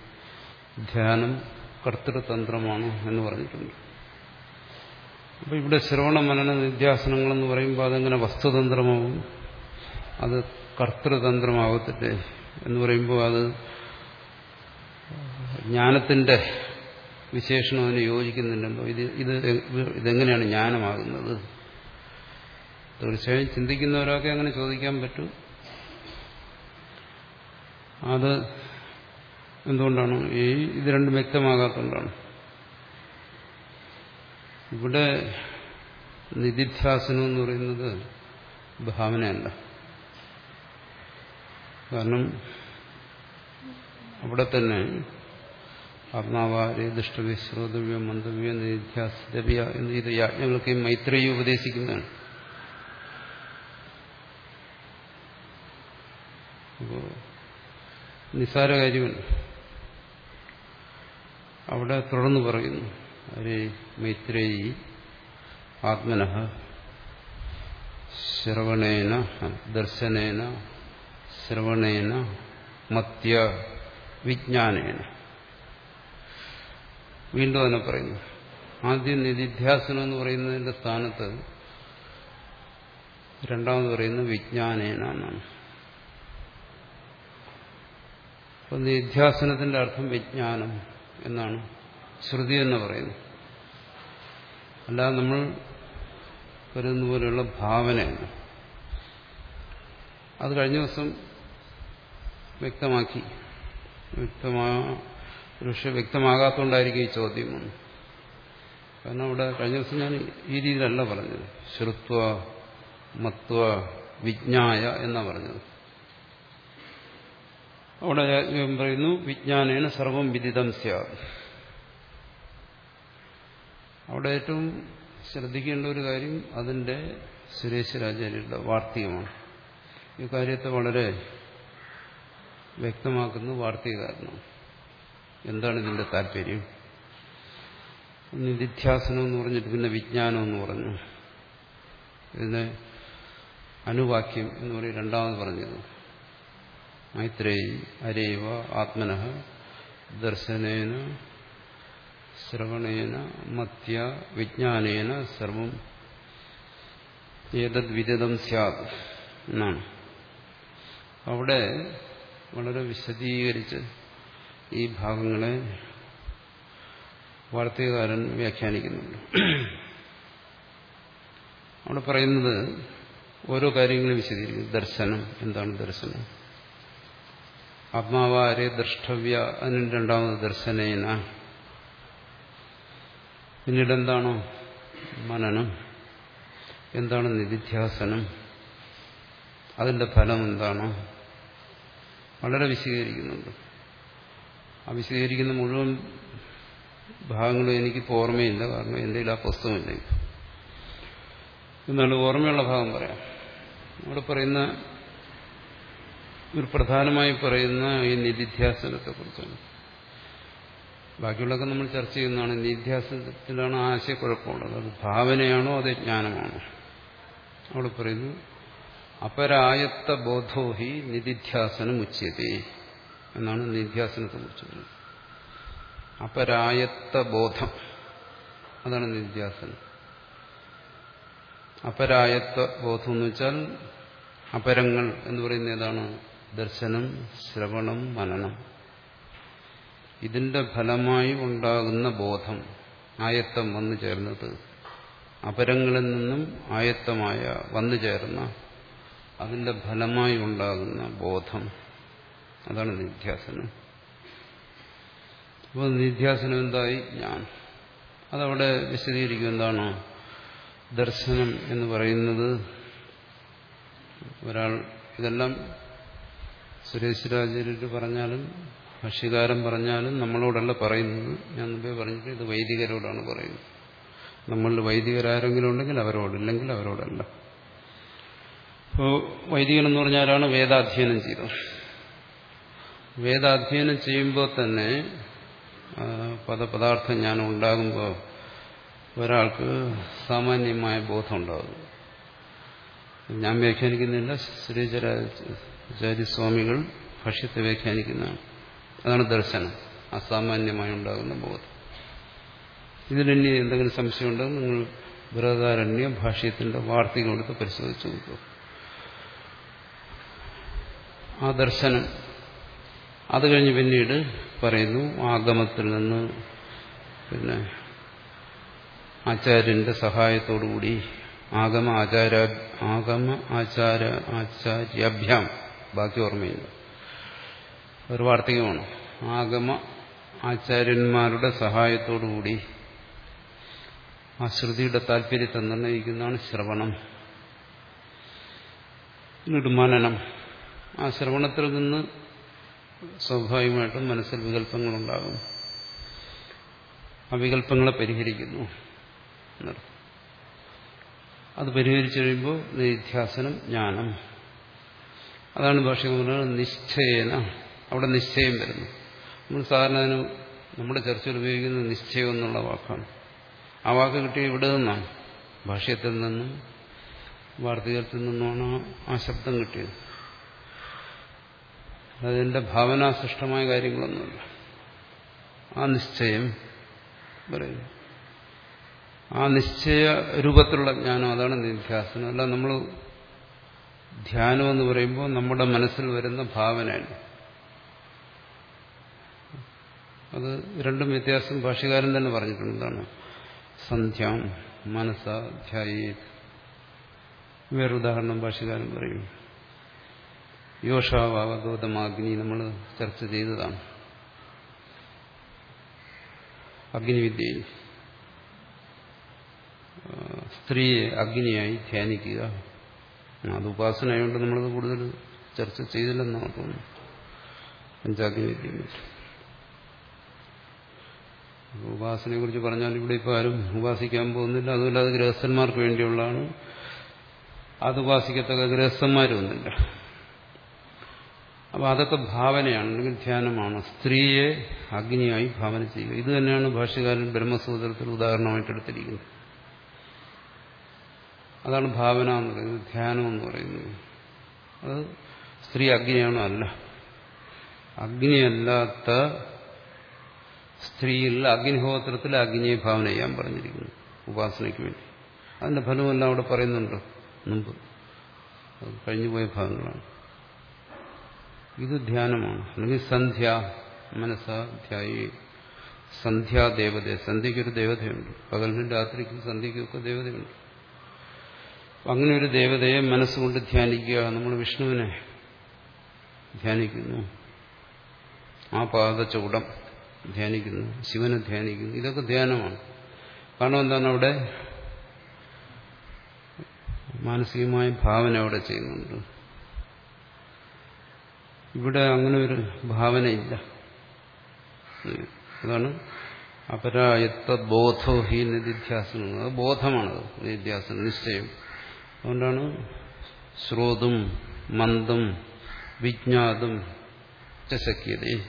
ധ്യാനം കർത്തൃതന്ത്രമാണ് എന്ന് പറഞ്ഞിട്ടുണ്ട്. അപ്പൊ ഇവിടെ ശ്രവണ മനന നിധ്യാസനങ്ങളെന്ന് പറയുമ്പോൾ അതെങ്ങനെ വസ്തുതന്ത്രമാവും? അത് കർത്തൃതന്ത്രമാവത്തില്ലേ എന്ന് പറയുമ്പോൾ അത് ജ്ഞാനത്തിന്റെ വിശേഷണം അതിന് യോജിക്കുന്നില്ലല്ലോ ഇത് ഇത് ഇതെങ്ങനെയാണ് ജ്ഞാനമാകുന്നത്? തീർച്ചയായും ചിന്തിക്കുന്നവരൊക്കെ അങ്ങനെ ചോദിക്കാൻ പറ്റും. അത് എന്തുകൊണ്ടാണ്? ഈ ഇത് രണ്ടും വ്യക്തമാകാത്തതുകൊണ്ടാണ്. ഇവിടെ നിധിധ്യാസനം എന്ന് പറയുന്നത് ഭാവനയല്ല. കാരണം അവിടെ തന്നെ ആത്മാവാരെ ദുഷ്ടവ്യ ശ്രോതവ്യ മന്ദവ്യ നിധ്യാസിതവ്യ എന്നീ യാജ്ഞങ്ങൾക്കെയും മൈത്രേയി ഉപദേശിക്കുന്നതാണ്. അപ്പോ നിസ്സാര കാര്യമല്ല അവിടെ തുടർന്ന് പറയുന്നു. അരേ മൈത്രേയി ആത്മന ശ്രവണേന ദർശനേന ശ്രവണേന മത്യ വിജ്ഞാനേന. വീണ്ടും അതിനെ പറയുന്നു. ആദ്യം നിധിധ്യാസനം എന്ന് പറയുന്നതിന്റെ സ്ഥാനത്ത് രണ്ടാമത് പറയുന്നത് വിജ്ഞാനേന എന്നാണ്. അപ്പൊ നിധ്യാസനത്തിന്റെ അർത്ഥം വിജ്ഞാനം. എന്നാണ് ശ്രുതി എന്ന് പറയുന്നത്. അല്ലാതെ നമ്മൾ കരുതുന്ന പോലെയുള്ള ഭാവനയാണ് അത് കഴിഞ്ഞ ദിവസം വ്യക്തമാക്കി. വ്യക്തമാ പക്ഷെ വ്യക്തമാകാത്തതുകൊണ്ടായിരിക്കും ഈ ചോദ്യം വന്നു കാരണം അവിടെ കഴിഞ്ഞ ദിവസം ഞാൻ ഈ രീതിയിലല്ല പറഞ്ഞത്. ശ്രുത്വ മത്വ വിജ്ഞായ എന്നാ പറഞ്ഞത്. അവിടെ പറയുന്നു വിജ്ഞാനേന സർവം വിദിതം സ്യാത്. അവിടെ ഏറ്റവും ശ്രദ്ധിക്കേണ്ട ഒരു കാര്യം അതിന്റെ സുരേശ്വരാചാര്യരുടെ വാർത്തകമാണ് ഈ കാര്യത്തെ വളരെ വ്യക്തമാക്കുന്ന വാർത്തകാരനാണ് എന്താണ് ഇതിന്റെ താല്പര്യം? നിധിധ്യാസനം എന്ന് പറഞ്ഞിട്ട് പിന്നെ വിജ്ഞാനം എന്ന് പറഞ്ഞു. ഇതിനെ അനുവാക്യം എന്ന് പറയും രണ്ടാമത് പറഞ്ഞത്. മൈത്രേയി അരേവ ആത്മന ദർശനേന ശ്രവണേന മത്യ വിജ്ഞാനേന സർവം ഏതദ് വിദിതം സ്യാത് എന്നാണ്. അവിടെ വളരെ വിശദീകരിച്ച് ഈ ഭാഗങ്ങളെ വാർത്തകാരൻ വ്യാഖ്യാനിക്കുന്നുണ്ട്. അവിടെ പറയുന്നത് ഓരോ കാര്യങ്ങളും വിശദീകരിക്കുന്നു. ദർശനം എന്താണ് ദർശനം? ആത്മാവാരെ ദ്രഷ്ടവ്യ അതിന് രണ്ടാമത് ദർശനേന. പിന്നീട് എന്താണോ മനനം. എന്താണ് നിധിധ്യാസനം? അതിന്റെ ഫലം എന്താണോ? വളരെ വിശദീകരിക്കുന്നുണ്ട്. ആ വിശദീകരിക്കുന്ന മുഴുവൻ ഭാഗങ്ങളും എനിക്കിപ്പോൾ ഓർമ്മയില്ല. കാരണം എന്റെ ആ പുസ്തകമില്ല എന്നാലും ഓർമ്മയുള്ള ഭാഗം പറയാം. അവിടെ പറയുന്ന ഒരു പ്രധാനമായി പറയുന്ന ഈ നിധിധ്യാസനത്തെ കുറിച്ചാണ് ബാക്കിയുള്ളതൊക്കെ നമ്മൾ ചർച്ച ചെയ്യുന്നതാണ്. നിധ്യാസനത്തിലാണ് ആശയക്കുഴപ്പമുള്ളത്. അത് ഭാവനയാണോ അത് ജ്ഞാനമാണോ? അവിടെ പറയുന്നു അപരായത്ത ബോധോഹി നിധിധ്യാസനം ഉച്ചതേ എന്നാണ് നിധ്യാസനത്തെ കുറിച്ച് പറയുന്നത്. അപരായത്ത ബോധം. അതാണ് നിധ്യാസനം അപരായത്വ ബോധം എന്ന് വെച്ചാൽ അപരങ്ങൾ എന്ന് പറയുന്ന ഏതാണ്? ദർശനം ശ്രവണം മനനം. ഇതിന്റെ ഫലമായി ഉണ്ടാകുന്ന ബോധം ആയത്തം വന്നു ചേർന്നത്. അപരങ്ങളിൽ നിന്നും ആയത്തമായ വന്നു ചേർന്ന അതിന്റെ ഫലമായി ഉണ്ടാകുന്ന ബോധം. അതാണ് നിധ്യാസനം. അപ്പോൾ നിധ്യാസനം എന്തായി? ഞാൻ അതവിടെ വിശദീകരിക്കും എന്താണോ ദർശനം എന്ന് പറയുന്നത് ഒരാൾ ഇതെല്ലാം സുരേശ്വരാചാര്യർ പറഞ്ഞാലും ഭക്ഷ്യകാരൻ പറഞ്ഞാലും നമ്മളോടല്ല പറയുന്നത്. ഞാൻ മുമ്പേ പറഞ്ഞിട്ട് ഇത് വൈദികരോടാണ് പറയുന്നത്. നമ്മളിൽ വൈദികരാരെങ്കിലും ഉണ്ടെങ്കിൽ അവരോട് ഇല്ലെങ്കിൽ അവരോടല്ല. അപ്പോൾ വൈദികൻ എന്ന് പറഞ്ഞാൽ ആരാണ് വേദാധ്യയനം ചെയ്തത്. വേദാധ്യയനം ചെയ്യുമ്പോൾ തന്നെ പദപദാർത്ഥം ഞാൻ ഉണ്ടാകുമ്പോൾ ഒരാൾക്ക് സാമാന്യമായ ബോധം ഉണ്ടാകും. ഞാൻ വ്യാഖ്യാനിക്കുന്നില്ല ശ്രീചരാചാര്യസ്വാമികൾ ഭക്ഷ്യത്തെ വ്യാഖ്യാനിക്കുന്നതാണ് അതാണ് ദർശനം അസാമാന്യമായി ഉണ്ടാകുന്ന ബോധം. ഇതിലിനി എന്തെങ്കിലും സംശയമുണ്ടെങ്കിൽ നിങ്ങൾ ബൃഹദാരണ്യ ഭാഷ്യത്തിന്റെ വാർത്തകൾ എടുത്ത് പരിശോധിച്ചു നോക്കുക ആ ദർശനം അത് കഴിഞ്ഞ് പിന്നീട് പറയുന്നു ആഗമത്തിൽ നിന്ന് പിന്നെ ആചാര്യന്റെ സഹായത്തോടുകൂടി ആഗമ ആചാര ആഗമ ആചാര ആചാര്യാഭ്യാം ബാക്കി ഓർമ്മയില്ല. ഒരു വാർത്തകമാണ് ആഗമ ആചാര്യന്മാരുടെ സഹായത്തോടുകൂടി ആ ശ്രുതിയുടെ താല്പര്യത്തെ നിർണയിക്കുന്നതാണ് ശ്രവണം. എന്നിട്ട് ആ ശ്രവണത്തിൽ നിന്ന് സ്വാഭാവികമായിട്ടും മനസ്സിൽ വികല്പങ്ങളുണ്ടാകും ആ വികല്പങ്ങളെ പരിഹരിക്കുന്നു അത് പരിഹരിച്ചു കഴിയുമ്പോൾ നിധ്യാസനം ജ്ഞാനം അതാണ് ഭാഷ പറയുന്നത് നിശ്ചയേന. അവിടെ നിശ്ചയം വരുന്നു. നമ്മൾ സാധാരണ അതിന് നമ്മുടെ ചർച്ചയിൽ ഉപയോഗിക്കുന്ന നിശ്ചയം എന്നുള്ള വാക്കാണ്. ആ വാക്ക് കിട്ടിയ ഇവിടെ നിന്നാണ്. ഭാഷ്യത്തിൽ നിന്നും വാർത്തകത്തിൽ നിന്നുമാണ് ആ ശബ്ദം കിട്ടിയത്. അതിന്റെ ഭാവനാസൃഷ്ടമായ കാര്യങ്ങളൊന്നുമില്ല. ആ നിശ്ചയം പറയുന്നു. ആ നിശ്ചയ രൂപത്തിലുള്ള ജ്ഞാനം അതാണ് നിധ്യാസനം. അല്ല നമ്മൾ ധ്യാനം എന്ന് പറയുമ്പോൾ നമ്മുടെ മനസ്സിൽ വരുന്ന ഭാവനയാണ്. അത് രണ്ടും വ്യത്യാസം ഭാഷകാരൻ തന്നെ പറഞ്ഞിട്ടുണ്ട്. എന്താണ്? സന്ധ്യാം മനസ്സ ധ്യായേ. വേറൊരുദാഹരണം ഭാഷകാരൻ പറയും. യോഷാവാവഗോതമാഗ്നി നമ്മൾ ചർച്ച ചെയ്തതാണ്. അഗ്നിവിദ്യയിൽ. സ്ത്രീയെ അഗ്നിയായി ധ്യാനിക്കുക. അത് ഉപാസനയുണ്ട് നമ്മളത് കൂടുതൽ ചർച്ച ചെയ്തില്ലെന്നാണ് തോന്നുന്നു. പഞ്ചാഗ്നിവിദ്യയും ഉപാസനയെ കുറിച്ച് പറഞ്ഞാൽ ഇവിടെ ഇപ്പോൾ ആരും ഉപാസിക്കാൻ പോകുന്നില്ല. അതുമല്ല അത് ഗൃഹസ്ഥന്മാർക്ക് വേണ്ടിയുള്ളതാണ്. അത് ഉപാസിക്കത്തക്ക ഗൃഹസ്ഥന്മാരൊന്നുമില്ല അപ്പോൾ അതൊക്കെ ഭാവനയാണ്. അല്ലെങ്കിൽ ധ്യാനമാണ്. സ്ത്രീയെ അഗ്നിയായി ഭാവന ചെയ്യുക. ഇത് തന്നെയാണ് ഭാഷകാരൻ ബ്രഹ്മസൂത്രത്തിൽ ഉദാഹരണമായിട്ട് എടുത്തിരിക്കുന്നത് അതാണ് ഭാവന എന്ന് പറയുന്നത് ധ്യാനം എന്ന് പറയുന്നത്. അത് സ്ത്രീ അഗ്നിയാണോ അല്ല. അഗ്നിയല്ലാത്ത സ്ത്രീയിൽ അഗ്നിഹോത്രത്തിൽ അഗ്നിയെ ഭാവന ചെയ്യാൻ പറഞ്ഞിരിക്കുന്നു ഉപാസനയ്ക്ക് വേണ്ടി. അതിന്റെ ഫലമെല്ലാം അവിടെ പറയുന്നുണ്ട് മുമ്പ് കഴിഞ്ഞുപോയ ഭാഗങ്ങളാണ്. ഇത് ധ്യാനമാണ്. അല്ലെങ്കിൽ സന്ധ്യ മനസ്സ ധ്യായി. സന്ധ്യാദേവത സന്ധ്യയ്ക്കൊരു ദേവതയുണ്ട്. പകലിനും രാത്രിക്കും സന്ധ്യയ്ക്കൊക്കെ ദേവതയുണ്ട്. അങ്ങനെ ഒരു ദേവതയെ മനസ്സുകൊണ്ട് ധ്യാനിക്കുക. നമ്മൾ വിഷ്ണുവിനെ ധ്യാനിക്കുന്നു. ആ പാദചൂടം ധ്യാനിക്കുന്നു. ശിവനെ ധ്യാനിക്കുന്നു. ഇതൊക്കെ ധ്യാനമാണ്. കാരണം എന്താണ് അവിടെ? മാനസികമായ ഭാവന അവിടെ ചെയ്യുന്നുണ്ട്. ഇവിടെ അങ്ങനെ ഒരു ഭാവനയില്ല. അതാണ് അപരായത്വ ബോധോ ഹി നിധിധ്യാസനം. ബോധമാണത്. നിധ്യാസനം നിശ്ചയം. അതുകൊണ്ടാണ് ശ്രോതും മന്ദം വിജ്ഞാതും ചശക്യത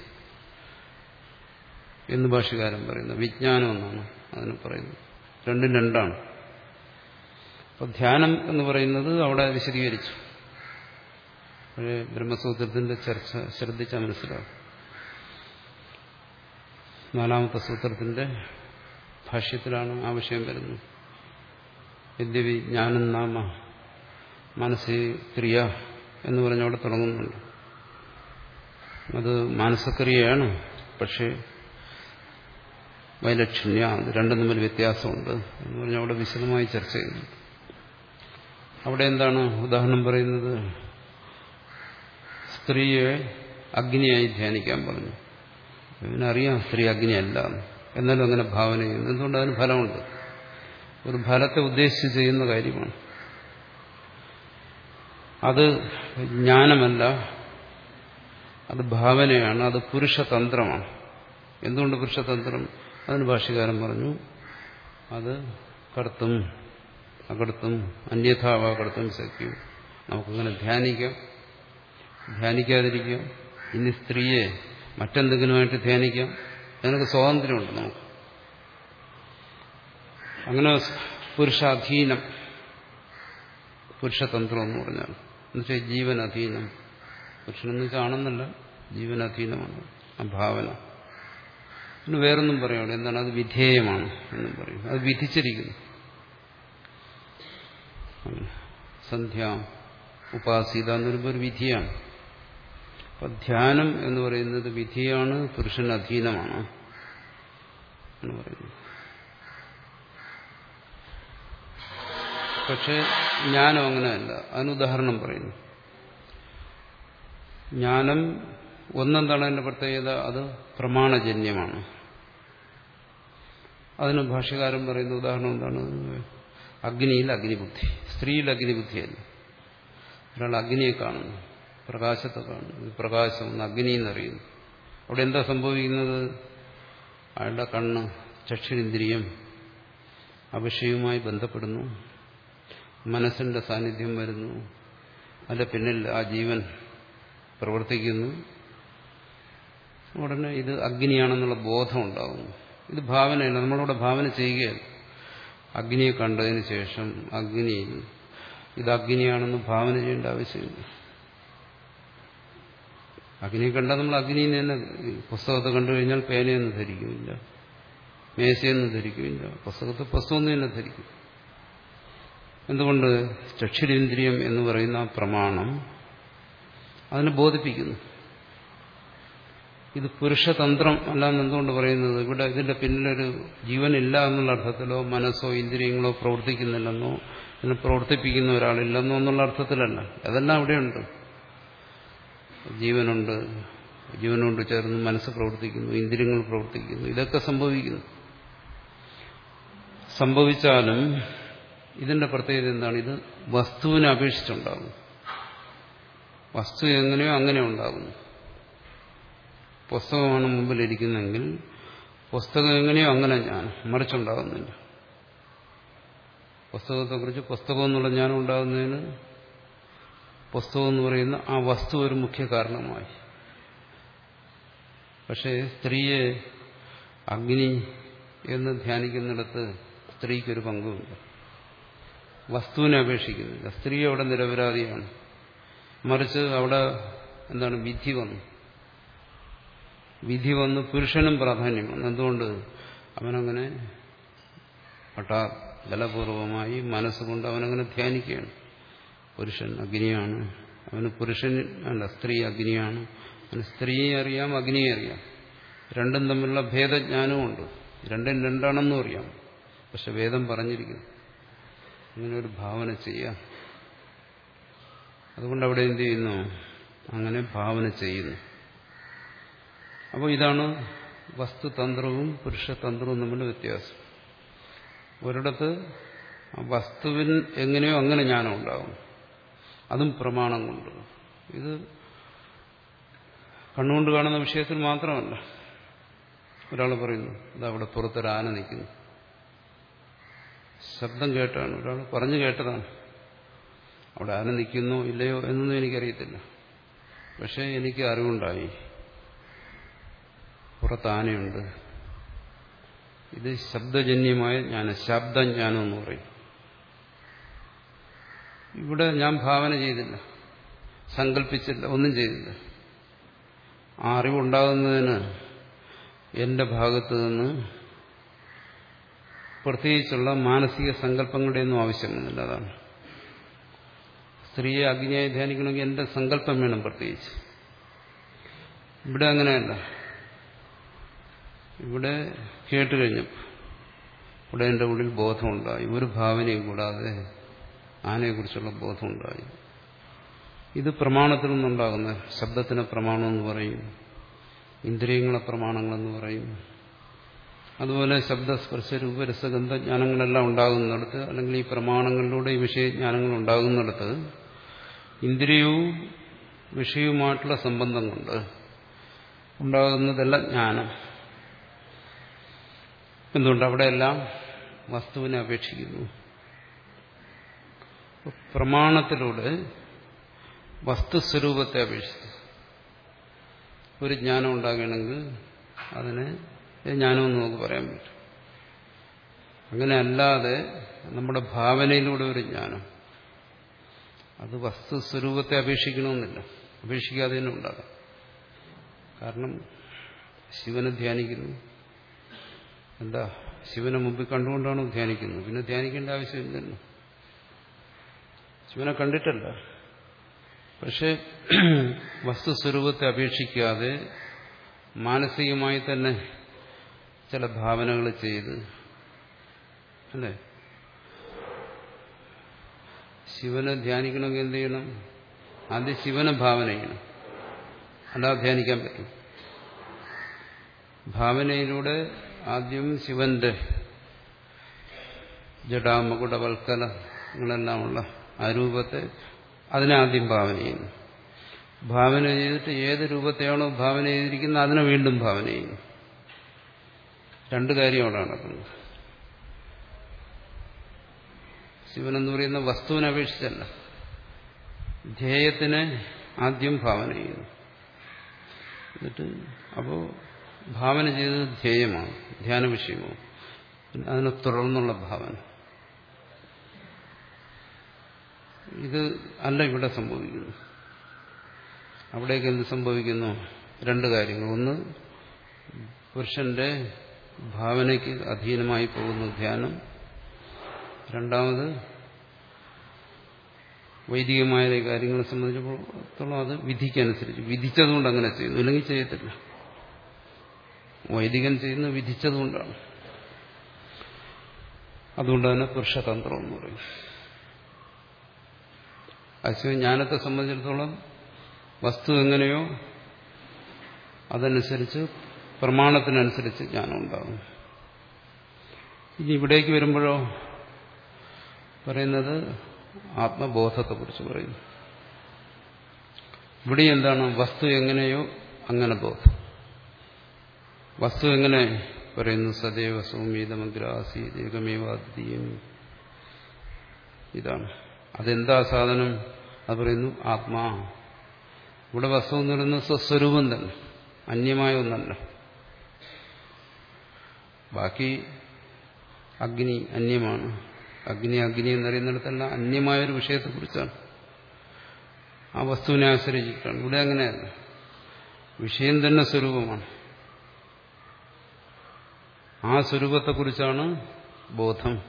എന്ന് ഭാഷകാരൻ പറയുന്നത്. വിജ്ഞാനം എന്നാണ് അതിന് പറയുന്നത്. രണ്ടും രണ്ടാണ്. അപ്പൊ ധ്യാനം എന്ന് പറയുന്നത് അവിടെ വിശദീകരിച്ചു. ബ്രഹ്മസൂത്രത്തിന്റെ ചർച്ച ശ്രദ്ധിച്ചാൽ മനസ്സിലാവും. നാലാമത്തെ സൂത്രത്തിന്റെ ഭാഷ്യത്തിലാണ് ആ വിഷയം വരുന്നത്. യദ്യപി ജ്ഞാനം നാമ മനസ്സി ക്രിയ എന്ന് പറഞ്ഞവിടെ തുടങ്ങുന്നുണ്ട്. അത് മാനസക്രിയയാണ് പക്ഷേ വൈലക്ഷണ്യ രണ്ടും തമ്മിൽ വ്യത്യാസമുണ്ട് എന്ന് പറഞ്ഞ് അവിടെ വിശദമായി ചർച്ച ചെയ്യുന്നു അവിടെ എന്താണ് ഉദാഹരണം പറയുന്നത്? സ്ത്രീയെ അഗ്നിയായി ധ്യാനിക്കാൻ പറഞ്ഞു. ഇവനറിയാം സ്ത്രീ അഗ്നിയല്ല എന്നാലും അങ്ങനെ ഭാവന ചെയ്യുന്നു. എന്തുകൊണ്ട് അതിന് ഫലമുണ്ട്? ഒരു ഫലത്തെ ഉദ്ദേശിച്ച് ചെയ്യുന്ന കാര്യമാണ്. അത് ജ്ഞാനമല്ല. അത് ഭാവനയാണ്. അത് പുരുഷതന്ത്രമാണ്. എന്തുകൊണ്ട് പുരുഷതന്ത്രം? അതിന് ഭാഷ്യകാരൻ പറഞ്ഞു അത് കടത്തും അകടത്തും അന്യഥാവ കടത്തും സഖ്യവും നമുക്കങ്ങനെ ധ്യാനിക്കാം. ധ്യാനിക്കാതിരിക്കാം. ഇനി സ്ത്രീയെ മറ്റെന്തെങ്കിലുമായിട്ട് ധ്യാനിക്കാം. അതിനൊക്കെ സ്വാതന്ത്ര്യമുണ്ട് നമുക്ക്. അങ്ങനെ പുരുഷാധീനം പുരുഷതന്ത്രം എന്ന് പറഞ്ഞാൽ. എന്നുവെച്ചാൽ ജീവൻ അധീനം പുരുഷനെന്ന് വെച്ചാൽ ആണെന്നല്ല ജീവൻ അധീനമാണ് ആ ഭാവന. പിന്നെ വേറൊന്നും പറയണം എന്താണ്? അത് വിധേയമാണ് എന്നും പറയും. അത് വിധിച്ചിരിക്കുന്നു. സന്ധ്യ ഉപാസീത എന്ന് പറയുമ്പോൾ ഒരു വിധിയാണ്. അപ്പൊ ധ്യാനം എന്ന് പറയുന്നത് വിധിയാണ് പുരുഷൻ അധീനമാണ് എന്ന് പറയുന്നത്. പക്ഷെ ജ്ഞാനം അങ്ങനെയല്ല. അതിനുദാഹരണം പറയുന്നു. ജ്ഞാനം ഒന്നെന്താണ് അതിന്റെ പ്രത്യേകത? അത് പ്രമാണജന്യമാണ്. അതിന് ഭാഷ്യകാരൻ പറയുന്ന ഉദാഹരണം എന്താണ്? അഗ്നിയിൽ അഗ്നിബുദ്ധി. സ്ത്രീയിൽ അഗ്നിബുദ്ധിയല്ല. ഒരാൾ അഗ്നിയെ കാണുന്നു. പ്രകാശത്തെ കാണുന്നു. പ്രകാശം ഒന്ന് അഗ്നി എന്നറിയുന്നു. അവിടെ എന്താ സംഭവിക്കുന്നത്? അയാളുടെ കണ്ണ് ചക്ഷുരിന്ദ്രിയം അവിഷയവുമായി ബന്ധപ്പെടുന്നു. മനസ്സിന്റെ സാന്നിധ്യം വരുന്നു. അതിന്റെ പിന്നിൽ ആ ജീവൻ പ്രവർത്തിക്കുന്നു. ഉടനെ ഇത് അഗ്നിയാണെന്നുള്ള ബോധം ഉണ്ടാകുന്നു. ഇത് ഭാവനയല്ല നമ്മളിവിടെ ഭാവന ചെയ്യുകയല്ല അഗ്നിയെ കണ്ടതിന് ശേഷം അഗ്നി ഇത് അഗ്നിയാണെന്ന് ഭാവന ചെയ്യേണ്ട ആവശ്യമില്ല. അഗ്നിയെ കണ്ടാൽ നമ്മൾ അഗ്നി തന്നെ പുസ്തകത്തെ കണ്ടു കഴിഞ്ഞാൽ പേനയൊന്നും ധരിക്കുമില്ല. മേശയൊന്നും ധരിക്കുമില്ല. പുസ്തകത്തെ പുസ്തകം തന്നെ ധരിക്കും. എന്തുകൊണ്ട് ചക്ഷുരേന്ദ്രിയം എന്ന് പറയുന്ന പ്രമാണം അതിനെ ബോധിപ്പിക്കുന്നു. ഇത് പുരുഷതന്ത്രം അല്ലാന്ന് എന്തുകൊണ്ട് പറയുന്നത്? ഇവിടെ ഇതിന്റെ പിന്നിലൊരു ജീവനില്ല എന്നുള്ള അർത്ഥത്തിലോ മനസ്സോ ഇന്ദ്രിയങ്ങളോ പ്രവർത്തിക്കുന്നില്ലെന്നോ ഇതിനെ പ്രവർത്തിപ്പിക്കുന്ന ഒരാളില്ലെന്നോ എന്നുള്ള അർത്ഥത്തിലല്ല. അതെല്ലാം അവിടെയുണ്ട് ജീവനുണ്ട് ജീവനോട് ചേർന്ന് മനസ്സ് പ്രവർത്തിക്കുന്നു ഇന്ദ്രിയങ്ങൾ പ്രവർത്തിക്കുന്നു. ഇതൊക്കെ സംഭവിക്കുന്നു. സംഭവിച്ചാലും ഇതിന്റെ പ്രത്യേകത എന്താണ്? ഇത് വസ്തുവിനെ അപേക്ഷിച്ചുണ്ടാകും വസ്തു എങ്ങനെയോ അങ്ങനെ ഉണ്ടാകുന്നു. പുസ്തകമാണ് മുമ്പിലിരിക്കുന്നെങ്കിൽ പുസ്തകം എങ്ങനെയോ അങ്ങനെ ഞാൻ മറിച്ചുണ്ടാകുന്നില്ല. പുസ്തകത്തെക്കുറിച്ച് പുസ്തകം എന്നുള്ള ജ്ഞാനം ഉണ്ടാകുന്നതിന് പുസ്തകം എന്ന് പറയുന്ന ആ വസ്തു ഒരു മുഖ്യ കാരണമായി. പക്ഷേ സ്ത്രീയെ അഗ്നി എന്ന് ധ്യാനിക്കുന്നിടത്ത് സ്ത്രീക്കൊരു പങ്കുമില്ല വസ്തുവിനെ അപേക്ഷിക്കുന്നില്ല സ്ത്രീ അവിടെ നിരപരാധിയാണ്. മറിച്ച് അവിടെ എന്താണ് വിധി വന്നു. വിധി വന്ന് പുരുഷനും പ്രാധാന്യം വന്നു എന്തുകൊണ്ട്? അവനങ്ങനെ പട്ടാ ബലപൂർവമായി മനസ്സുകൊണ്ട് അവനങ്ങനെ ധ്യാനിക്കുകയാണ്. പുരുഷൻ അഗ്നിയാണ്. അവന് പുരുഷൻ അല്ല സ്ത്രീ അഗ്നിയാണ്. അവന് സ്ത്രീയെ അറിയാം അഗ്നിയെ അറിയാം. രണ്ടും തമ്മിലുള്ള ഭേദജ്ഞാനവും ഉണ്ട് രണ്ടും രണ്ടാണെന്നും അറിയാം. പക്ഷെ വേദം പറഞ്ഞിരിക്കുന്നു. ഇങ്ങനെ ഒരു ഭാവന ചെയ്യാം അതുകൊണ്ട് അവിടെ എന്ത് ചെയ്യുന്നു? അങ്ങനെ ഭാവന ചെയ്യുന്നു. അപ്പോൾ ഇതാണ് വസ്തുതന്ത്രവും പുരുഷതന്ത്രവും തമ്മിലുള്ള വ്യത്യാസം. ഒരിടത്ത് വസ്തുവിൻ എങ്ങനെയോ അങ്ങനെ ജ്ഞാനം ഉണ്ടാകും അതും പ്രമാണം കൊണ്ട്. ഇത് കണ്ണുകൊണ്ട് കാണുന്ന വിഷയത്തിൽ മാത്രമല്ല. ഒരാൾ പറയുന്നു ഇത് അവിടെ പുറത്തൊരു ആന നിൽക്കുന്നു. ശബ്ദം കേട്ടാണ്. ഒരാൾ പറഞ്ഞു കേട്ടതാണ്. അവിടെ ആന നിൽക്കുന്നോ ഇല്ലയോ എന്നൊന്നും എനിക്കറിയത്തില്ല. പക്ഷേ എനിക്ക് അറിവുണ്ടായി. പുറത്ത് ആനയുണ്ട്. ഇത് ശബ്ദജന്യമായ ജ്ഞാനം ശബ്ദജ്ഞാനം എന്ന് പറയും. ഇവിടെ ഞാൻ ഭാവന ചെയ്തില്ല. സങ്കല്പിച്ചില്ല ഒന്നും ചെയ്തില്ല. ആ അറിവുണ്ടാകുന്നതിന് എന്റെ ഭാഗത്തു നിന്ന് പ്രത്യേകിച്ചുള്ള മാനസിക സങ്കല്പങ്ങളുടെ ഒന്നും ആവശ്യം അതാണ്. സ്ത്രീയെ അഗ്നിയായി ധ്യാനിക്കണമെങ്കിൽ എന്റെ സങ്കല്പം വേണം പ്രത്യേകിച്ച്? ഇവിടെ അങ്ങനെയല്ല. ഇവിടെ കേട്ട് കഴിഞ്ഞപ്പോൾ ഇവിടെ എന്റെ ഉള്ളിൽ ബോധമുണ്ടായി ഒരു ഭാവനയും കൂടാതെ ആനയെക്കുറിച്ചുള്ള ബോധമുണ്ടായി. ഇത് പ്രമാണത്തിൽ നിന്നുണ്ടാകുന്ന ശബ്ദത്തിന് പ്രമാണമെന്ന് പറയും ഇന്ദ്രിയങ്ങളെ പ്രമാണങ്ങളെന്ന് പറയും അതുപോലെ ശബ്ദസ്പർശ രൂപരസഗന്ധ ജ്ഞാനങ്ങളെല്ലാം ഉണ്ടാകുന്നിടത്ത് അല്ലെങ്കിൽ ഈ പ്രമാണങ്ങളിലൂടെ ഈ വിഷയജ്ഞാനങ്ങൾ ഉണ്ടാകുന്നിടത്ത് ഇന്ദ്രിയവും വിഷയവുമായിട്ടുള്ള സംബന്ധം കൊണ്ട് ഉണ്ടാകുന്നതല്ല ജ്ഞാനം. എന്തുകൊണ്ട് അവിടെയെല്ലാം വസ്തുവിനെ അപേക്ഷിക്കുന്നു? പ്രമാണത്തിലൂടെ വസ്തുസ്വരൂപത്തെ അപേക്ഷിച്ച് ഒരു ജ്ഞാനം ഉണ്ടാകണമെങ്കിൽ അതിനെ ജ്ഞാനമെന്ന് നമുക്ക് പറയാൻ പറ്റും. അങ്ങനെ അല്ലാതെ നമ്മുടെ ഭാവനയിലൂടെ ഒരു ജ്ഞാനം. അത് വസ്തുസ്വരൂപത്തെ അപേക്ഷിക്കണമെന്നില്ല. അപേക്ഷിക്കാതെ തന്നെ ഉണ്ടാകാം. കാരണം ശിവനെ ധ്യാനിക്കുന്നു. എന്താ? ശിവനെ മുമ്പിൽ കണ്ടുകൊണ്ടാണ് ധ്യാനിക്കുന്നത്. പിന്നെ ധ്യാനിക്കേണ്ട ആവശ്യമില്ലല്ലോ ശിവനെ കണ്ടിട്ടല്ല. പക്ഷെ വസ്തുസ്വരൂപത്തെ അപേക്ഷിക്കാതെ മാനസികമായി തന്നെ ചില ഭാവനകൾ ചെയ്ത് അല്ലേ? ശിവനെ ധ്യാനിക്കണമെങ്കിൽ എന്ത് ചെയ്യണം? ആദ്യം ശിവനെ ഭാവന ചെയ്യണം. അല്ലാതെ ധ്യാനിക്കാൻ പറ്റും. ഭാവനയിലൂടെ ആദ്യം ശിവന്റെ ജഡാമകുടവൽക്കലങ്ങളെല്ലാമുള്ള ആ രൂപത്തെ അതിനെ ആദ്യം ഭാവന ചെയ്യുന്നു. ഭാവന ചെയ്തിട്ട് ഏത് രൂപത്തെയാണോ ഭാവന ചെയ്തിരിക്കുന്നത് അതിനെ വീണ്ടും ഭാവന ചെയ്യുന്നു. രണ്ട് കാര്യം അവിടെ നടക്കുന്നത് ശിവൻ എന്ന് പറയുന്ന വസ്തുവിനെ അപേക്ഷിച്ചല്ല. ധ്യേയത്തിനെ ആദ്യം ഭാവന ചെയ്യുന്നു. എന്നിട്ട് അപ്പോൾ ഭാവന ചെയ്തത് ധ്യേയമാണ് ധ്യാന വിഷയമാണ്. അതിനെ തുടർന്നുള്ള ഭാവന. ഇത് അല്ല ഇവിടെ സംഭവിക്കുന്നു അവിടേക്ക് എന്ത് സംഭവിക്കുന്നു? രണ്ട് കാര്യങ്ങൾ. ഒന്ന് പുരുഷന്റെ ഭാവനയ്ക്ക് അധീനമായി പോകുന്നു ധ്യാനം. രണ്ടാമത് വൈദികമായ കാര്യങ്ങളെ സംബന്ധിച്ചിടത്തോളം അത് വിധിക്കനുസരിച്ച് വിധിച്ചതുകൊണ്ട് അങ്ങനെ ചെയ്യുന്നു അല്ലെങ്കിൽ ചെയ്യത്തില്ല. വൈദികൻ ചെയ്യുന്ന വിധിച്ചതുകൊണ്ടാണ്. അതുകൊണ്ട് തന്നെ പുരുഷതന്ത്രം എന്ന് പറയും അശ്വജ്ഞാനത്തെ സംബന്ധിച്ചിടത്തോളം വസ്തു എങ്ങനെയോ അതനുസരിച്ച് പ്രമാണത്തിനനുസരിച്ച് ജ്ഞാനം ഉണ്ടാകും ഇനി ഇവിടേക്ക് വരുമ്പോഴോ പറയുന്നത് ആത്മബോധത്തെക്കുറിച്ച് പറയുന്നു. ഇവിടെ എന്താണ് വസ്തു എങ്ങനെയോ അങ്ങനെ ബോധം. വസ്തു എങ്ങനെ പറയുന്നു? സദൈവ സൗമീതമഗ്രാസി ഏകമേവാദ്യം ഇതാണ്. അതെന്താ സാധനം? അത് പറയുന്നു ആത്മാ. ഇവിടെ വസ്തു എന്ന് പറയുന്നത് സ്വസ്വരൂപം തന്നെ. അന്യമായ ഒന്നല്ല. ബാക്കി അഗ്നി അന്യമാണ്. അഗ്നി അഗ്നി എന്നറിയുന്നിടത്തല്ല അന്യമായൊരു വിഷയത്തെക്കുറിച്ചാണ്. ആ വസ്തുവിനെ ആശ്രയിച്ചിട്ടാണ്. ഇവിടെ അങ്ങനെയല്ല. വിഷയം തന്നെ സ്വരൂപമാണ്. ആ സ്വരൂപത്തെക്കുറിച്ചാണ് ബോധം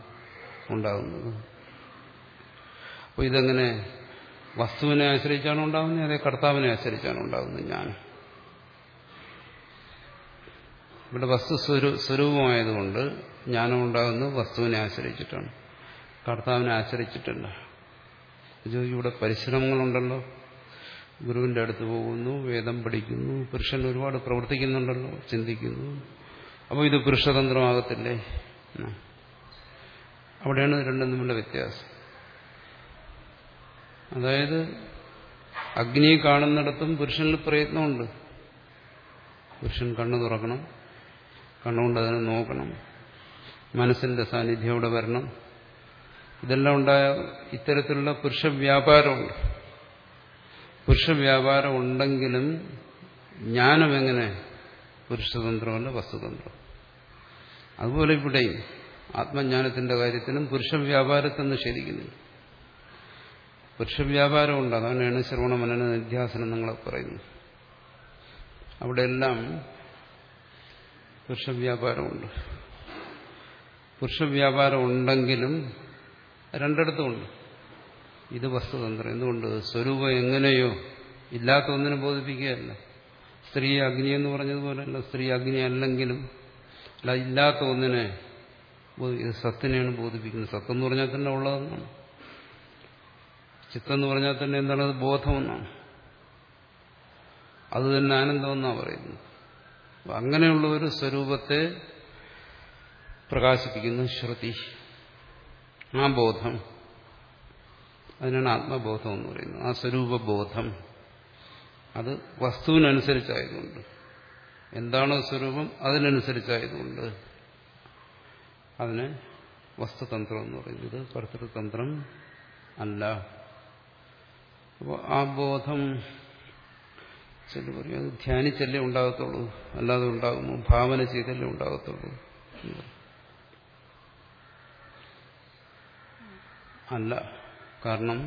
ഉണ്ടാകുന്നത്. അപ്പോൾ ഇതെങ്ങനെ വസ്തുവിനെ ആശ്രയിച്ചാണ് ഉണ്ടാകുന്നത്? അതേ കർത്താവിനെ ആശ്രയിച്ചാണ് ഉണ്ടാകുന്നത്? ഞാൻ. ഇവിടെ വസ്തു സ്വരൂപമായതുകൊണ്ട് ജ്ഞാനം ഉണ്ടാകുന്നത് വസ്തുവിനെ ആശ്രയിച്ചിട്ടാണ്. കർത്താവിനെ ആശ്രയിച്ചിട്ടല്ല. ഇവിടെ പരിശ്രമങ്ങളുണ്ടല്ലോ. ഗുരുവിന്റെ അടുത്ത് പോകുന്നു വേദം പഠിക്കുന്നു പുരുഷൻ ഒരുപാട് പ്രവർത്തിക്കുന്നുണ്ടല്ലോ ചിന്തിക്കുന്നു. അപ്പോൾ ഇത് പുരുഷതന്ത്രമാകത്തില്ലേ? അവിടെയാണ് രണ്ടും തമ്മിലുള്ള വ്യത്യാസം. അതായത് അഗ്നിയെ കാണുന്നിടത്തും പുരുഷനിൽ പ്രയത്നമുണ്ട്. പുരുഷൻ കണ്ണു തുറക്കണം കണ്ണുകൊണ്ട് അതിനെ നോക്കണം. മനസ്സിന്റെ സാന്നിധ്യം അവിടെ വരണം. ഇതെല്ലാം ഉണ്ടായ ഇത്തരത്തിലുള്ള പുരുഷ വ്യാപാരമുണ്ട് പുരുഷ വ്യാപാരം ഉണ്ടെങ്കിലും ജ്ഞാനം എങ്ങനെ? പുരുഷതന്ത്രമല്ല വസ്തുതന്ത്രം. അതുപോലെ ഇവിടെയും ആത്മജ്ഞാനത്തിന്റെ കാര്യത്തിലും പുരുഷ വ്യാപാരത്തെ നിഷേധിക്കുന്നില്ല പുരുഷ വ്യാപാരമുണ്ട് അതാണ് ശ്രവണ മനന നിധ്യാസനം നിങ്ങളെ പറയുന്നു അവിടെയെല്ലാം പുരുഷ വ്യാപാരമുണ്ട്. പുരുഷ വ്യാപാരം ഉണ്ടെങ്കിലും രണ്ടിടത്തുമുണ്ട്. ഇത് വസ്തുതന്ത്രം. എന്തുകൊണ്ട്? സ്വരൂപം എങ്ങനെയോ ഇല്ലാത്ത ഒന്നിനെ ബോധിപ്പിക്കുകയല്ല. സ്ത്രീ അഗ്നി എന്ന് പറഞ്ഞതുപോലെയല്ല. സ്ത്രീ അഗ്നി അല്ലെങ്കിലും അല്ല ഇല്ലാത്ത ഒന്നിനെ ഇത് സത്തിനെയാണ് ബോധിപ്പിക്കുന്നത്. സത്തെന്ന് പറഞ്ഞാൽ തന്നെ ഉള്ളതെന്നാണ്. ചിത്തെന്ന് പറഞ്ഞാൽ തന്നെ എന്താണ്? അത് ബോധമെന്നാണ്. അത് തന്നെ ആനന്ദമെന്നാണ് പറയുന്നത്. അങ്ങനെയുള്ള ഒരു സ്വരൂപത്തെ പ്രകാശിപ്പിക്കുന്നു ശ്രുതി. ആ ബോധം അതിനാണ് ആത്മബോധം എന്ന് പറയുന്നത്. ആ സ്വരൂപബോധം. അത് വസ്തുവിനനുസരിച്ചായതുകൊണ്ട്. എന്താണോ സ്വരൂപം അതിനനുസരിച്ചായതുകൊണ്ട്. അതിന് വസ്തുതന്ത്രം എന്ന് പറയുന്നത്. കർത്തൃതന്ത്രം അല്ല. അപ്പോൾ ആ ബോധം ചില പറയും. അത് ധ്യാനിച്ചല്ലേ ഉണ്ടാകത്തുള്ളൂ. അല്ലാതെ ഉണ്ടാകുമോ ഭാവന ചെയ്തല്ലേ ഉണ്ടാകത്തുള്ളൂ. അല്ല കാരണം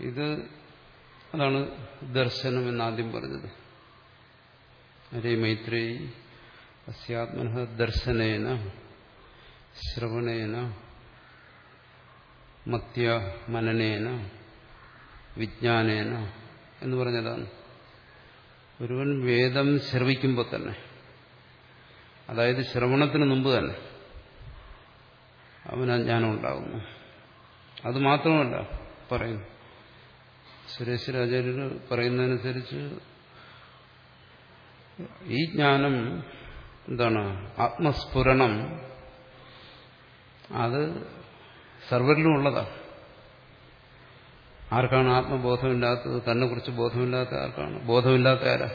ഇത് അതാണ് ദർശനം എന്നാദ്യം പറഞ്ഞത്. ഹരേ മൈത്രേ അസ്യാത്മന ദർശനേന ശ്രവണേന മത്യ മനനേന വിജ്ഞാനേന എന്ന് പറഞ്ഞതാണ്. ഒരുവൻ വേദം ശ്രവിക്കുമ്പോൾ തന്നെ അതായത് ശ്രവണത്തിന് മുമ്പ് തന്നെ അവന് അജ്ഞാനം ഉണ്ടാകുന്നു. അത് മാത്രമല്ല പറയുന്നു സുരേശ്വരാചാര്യർ പറയുന്നതനുസരിച്ച് ഈ ജ്ഞാനം എന്താണ്? ആത്മസ്ഫുരണം. അത് സർവരിലും ഉള്ളതാണ് ആർക്കാണ് ആത്മബോധമില്ലാത്തത്? തന്നെ കുറിച്ച് ബോധമില്ലാത്ത ആർക്കാണ്? ബോധമില്ലാത്ത ആരാ?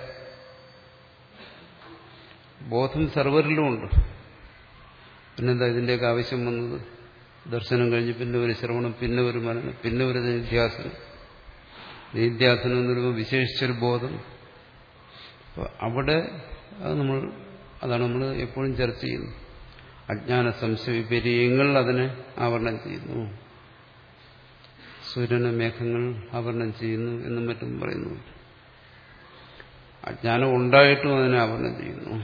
ബോധം സർവരിലുമുണ്ട് പിന്നെന്താ ഇതിന്റെയൊക്കെ ആവശ്യം വന്നത്? ദർശനം കഴിഞ്ഞ് പിന്നെ ഒരു ശ്രവണം പിന്നെ ഒരു മരണം പിന്നെ ഒരു നിധ്യാസനം നിധ്യാസനം എന്ന് പറയുമ്പോൾ വിശേഷിച്ചൊരു ബോധം. അവിടെ അത് നമ്മൾ അതാണ് നമ്മൾ എപ്പോഴും ചർച്ച ചെയ്യുന്നത്. അജ്ഞാന സംശയ വിപര്യങ്ങൾ അതിനെ ആവരണം ചെയ്യുന്നു. സൂര്യന മേഘങ്ങൾ ആവരണം ചെയ്യുന്നു എന്നും മറ്റും പറയുന്നു. അജ്ഞാനം ഉണ്ടായിട്ടും അതിനെ ആവരണം ചെയ്യുന്നു.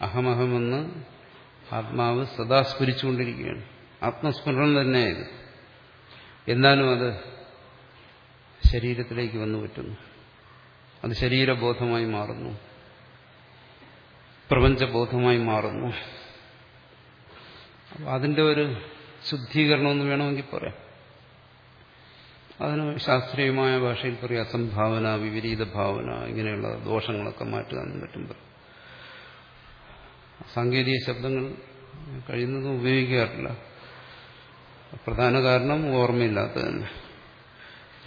അഹമഹമെന്ന് ആത്മാവ് സദാ സ്മരിച്ചുകൊണ്ടിരിക്കുകയാണ്. ആത്മസ്മരണം തന്നെയായത്. എന്നാലും അത് ശരീരത്തിലേക്ക് വന്നു പറ്റുന്നു. അത് ശരീരബോധമായി മാറുന്നു. പ്രപഞ്ചബോധമായി മാറുന്നു. അതിന്റെ ഒരു ശുദ്ധീകരണമെന്ന് വേണമെങ്കിൽ പറയാം. അതിന് ശാസ്ത്രീയമായ ഭാഷയിൽ പറയും അസംഭാവന വിപരീത ഭാവന ഇങ്ങനെയുള്ള ദോഷങ്ങളൊക്കെ മാറ്റുക എന്നും പറ്റും സാങ്കേതിക ശബ്ദങ്ങൾ കഴിയുന്നതും ഉപയോഗിക്കാറില്ല. പ്രധാന കാരണം ഓർമ്മയില്ലാത്തത് തന്നെ.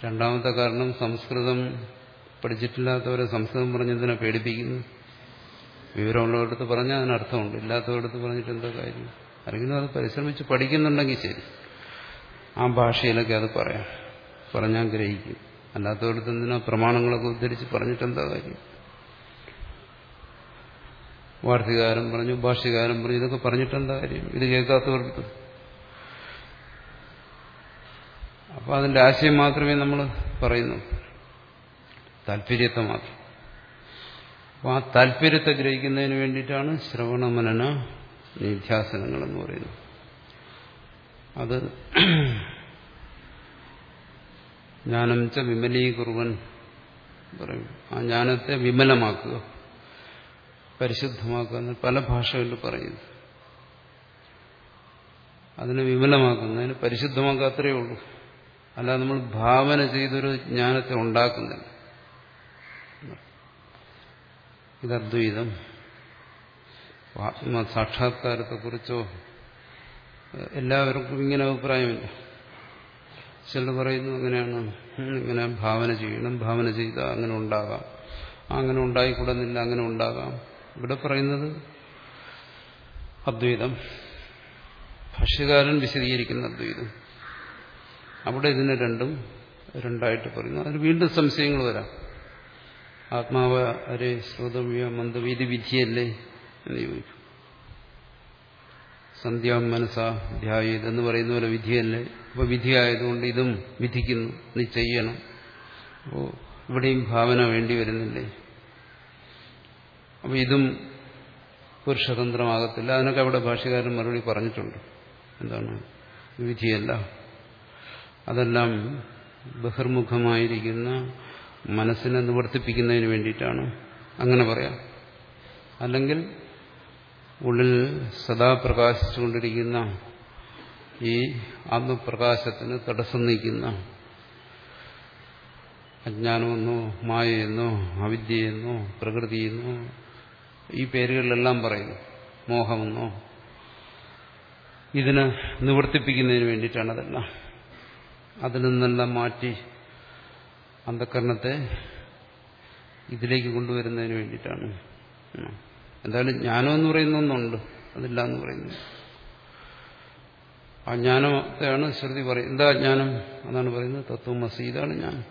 രണ്ടാമത്തെ കാരണം സംസ്കൃതം പഠിച്ചിട്ടില്ലാത്തവരെ സംസ്കൃതം പറഞ്ഞതിനെ പേടിപ്പിക്കുന്നു വിവരമുള്ളവരടുത്ത് പറഞ്ഞാൽ അതിനർത്ഥമുണ്ട്. ഇല്ലാത്തവരടുത്ത് പറഞ്ഞിട്ട് എന്താ കാര്യം? ആരെങ്കിലും അത് പരിശ്രമിച്ച് പഠിക്കുന്നുണ്ടെങ്കിൽ ശരി. ആ ഭാഷയിലൊക്കെ അത് പറയാം. പറഞ്ഞാൽ ഗ്രഹിക്കും. അല്ലാത്തവരടുത്ത് എന്തിനാ പ്രമാണങ്ങളൊക്കെ ഉദ്ധരിച്ച് പറഞ്ഞിട്ട് എന്താ കാര്യം? വാർത്തകാരം പറഞ്ഞു ഭാഷ്യകാരം പറഞ്ഞു ഇതൊക്കെ പറഞ്ഞിട്ട് എന്താ കാര്യം? ഇത് കേൾക്കാത്തവർക്ക് അപ്പോൾ അതിന്റെ ആശയം മാത്രമേ നമ്മൾ പറയുന്നു താല്പര്യത്തെ മാത്രം. അപ്പോൾ ആ താല്പര്യത്തെ ഗ്രഹിക്കുന്നതിന് വേണ്ടിയിട്ടാണ് ശ്രവണമനന നിധ്യാസനങ്ങൾ എന്ന് പറയുന്നത്. അത് ജ്ഞാനം ച വിമലീകുറുവൻ പറയും. ആ ജ്ഞാനത്തെ വിമലമാക്കുക പരിശുദ്ധമാക്കുക എന്ന് പല ഭാഷകളിൽ പറയുന്നു. അതിനെ വിമലമാക്കുന്നതിന് പരിശുദ്ധമാക്കുക അത്രയേ ഉള്ളൂ. അല്ലാതെ നമ്മൾ ഭാവന ചെയ്തൊരു ജ്ഞാനത്തെ ഉണ്ടാക്കുന്നില്ല. ഇത് അദ്വൈതം ആത്മസാക്ഷാത്കാരത്തെക്കുറിച്ചോ എല്ലാവർക്കും ഇങ്ങനെ അഭിപ്രായമില്ല. ചിലർ പറയുന്നു അങ്ങനെയാണ് ഇങ്ങനെ ഭാവന ചെയ്യണം ഭാവന ചെയ്താൽ അങ്ങനെ ഉണ്ടാകാം അങ്ങനെ ഉണ്ടായിക്കൂടുന്നില്ല അങ്ങനെ ഉണ്ടാകാം. ഇവിടെ പറയുന്നത് അദ്വൈതം. ഭാഷ്യകാരൻ വിശദീകരിക്കുന്ന അദ്വൈതം. അവിടെ ഇതിനെ രണ്ടും രണ്ടായിട്ട് പറയുന്നു. അതിന് വീണ്ടും സംശയങ്ങൾ വരാം. ആത്മാവ് അരേ ശ്രോതവ്യ മന്ദവീതി വിധിയല്ലേ എന്ന് ചോദിക്കും സന്ധ്യാം മനസ്സ ധ്യായത് എന്ന് പറയുന്ന പോലെ വിധിയല്ലേ? അപ്പോൾ വിധിയായതുകൊണ്ട് ഇതും വിധിക്കുന്നു നീ ചെയ്യണം. അപ്പോൾ ഇവിടെയും ഭാവന വേണ്ടി വരുന്നില്ലേ? അപ്പോൾ ഇതും പുരുഷതന്ത്രമാകത്തില്ല. അതിനൊക്കെ അവിടെ ഭാഷകാരൻ മറുപടി പറഞ്ഞിട്ടുണ്ട്. എന്താണ്? വിധിയല്ല. അതെല്ലാം ബഹിർമുഖമായിരിക്കുന്ന മനസ്സിനെ നിവർത്തിപ്പിക്കുന്നതിന് വേണ്ടിയിട്ടാണ്. അങ്ങനെ പറയാം. അല്ലെങ്കിൽ ഉള്ളിൽ സദാ പ്രകാശിച്ചുകൊണ്ടിരിക്കുന്ന ഈ ആത്മപ്രകാശത്തിന് തടസ്സം നീക്കുന്ന അജ്ഞാനമെന്നോ മായയെന്നോ അവിദ്യയെന്നോ പ്രകൃതിയെന്നോ ഈ പേരുകളിലെല്ലാം പറയുന്നു. മോഹമെന്നോ. ഇതിനെ നിവർത്തിപ്പിക്കുന്നതിന് വേണ്ടിയിട്ടാണ് അതെല്ലാം അതിൽ നിന്നെല്ലാം മാറ്റി അന്ധകരണത്തെ ഇതിലേക്ക് കൊണ്ടുവരുന്നതിന് വേണ്ടിയിട്ടാണ്. എന്തായാലും ജ്ഞാനം എന്ന് പറയുന്ന ഒന്നുണ്ട്. അതില്ല എന്ന് പറയുന്നു ആ ജ്ഞാനത്തെയാണ് ശ്രുതി പറയുന്നത്. എന്താ ജ്ഞാനം? അതാണ് പറയുന്നത്. തത്വമസി ഇതാണ് ജ്ഞാനം.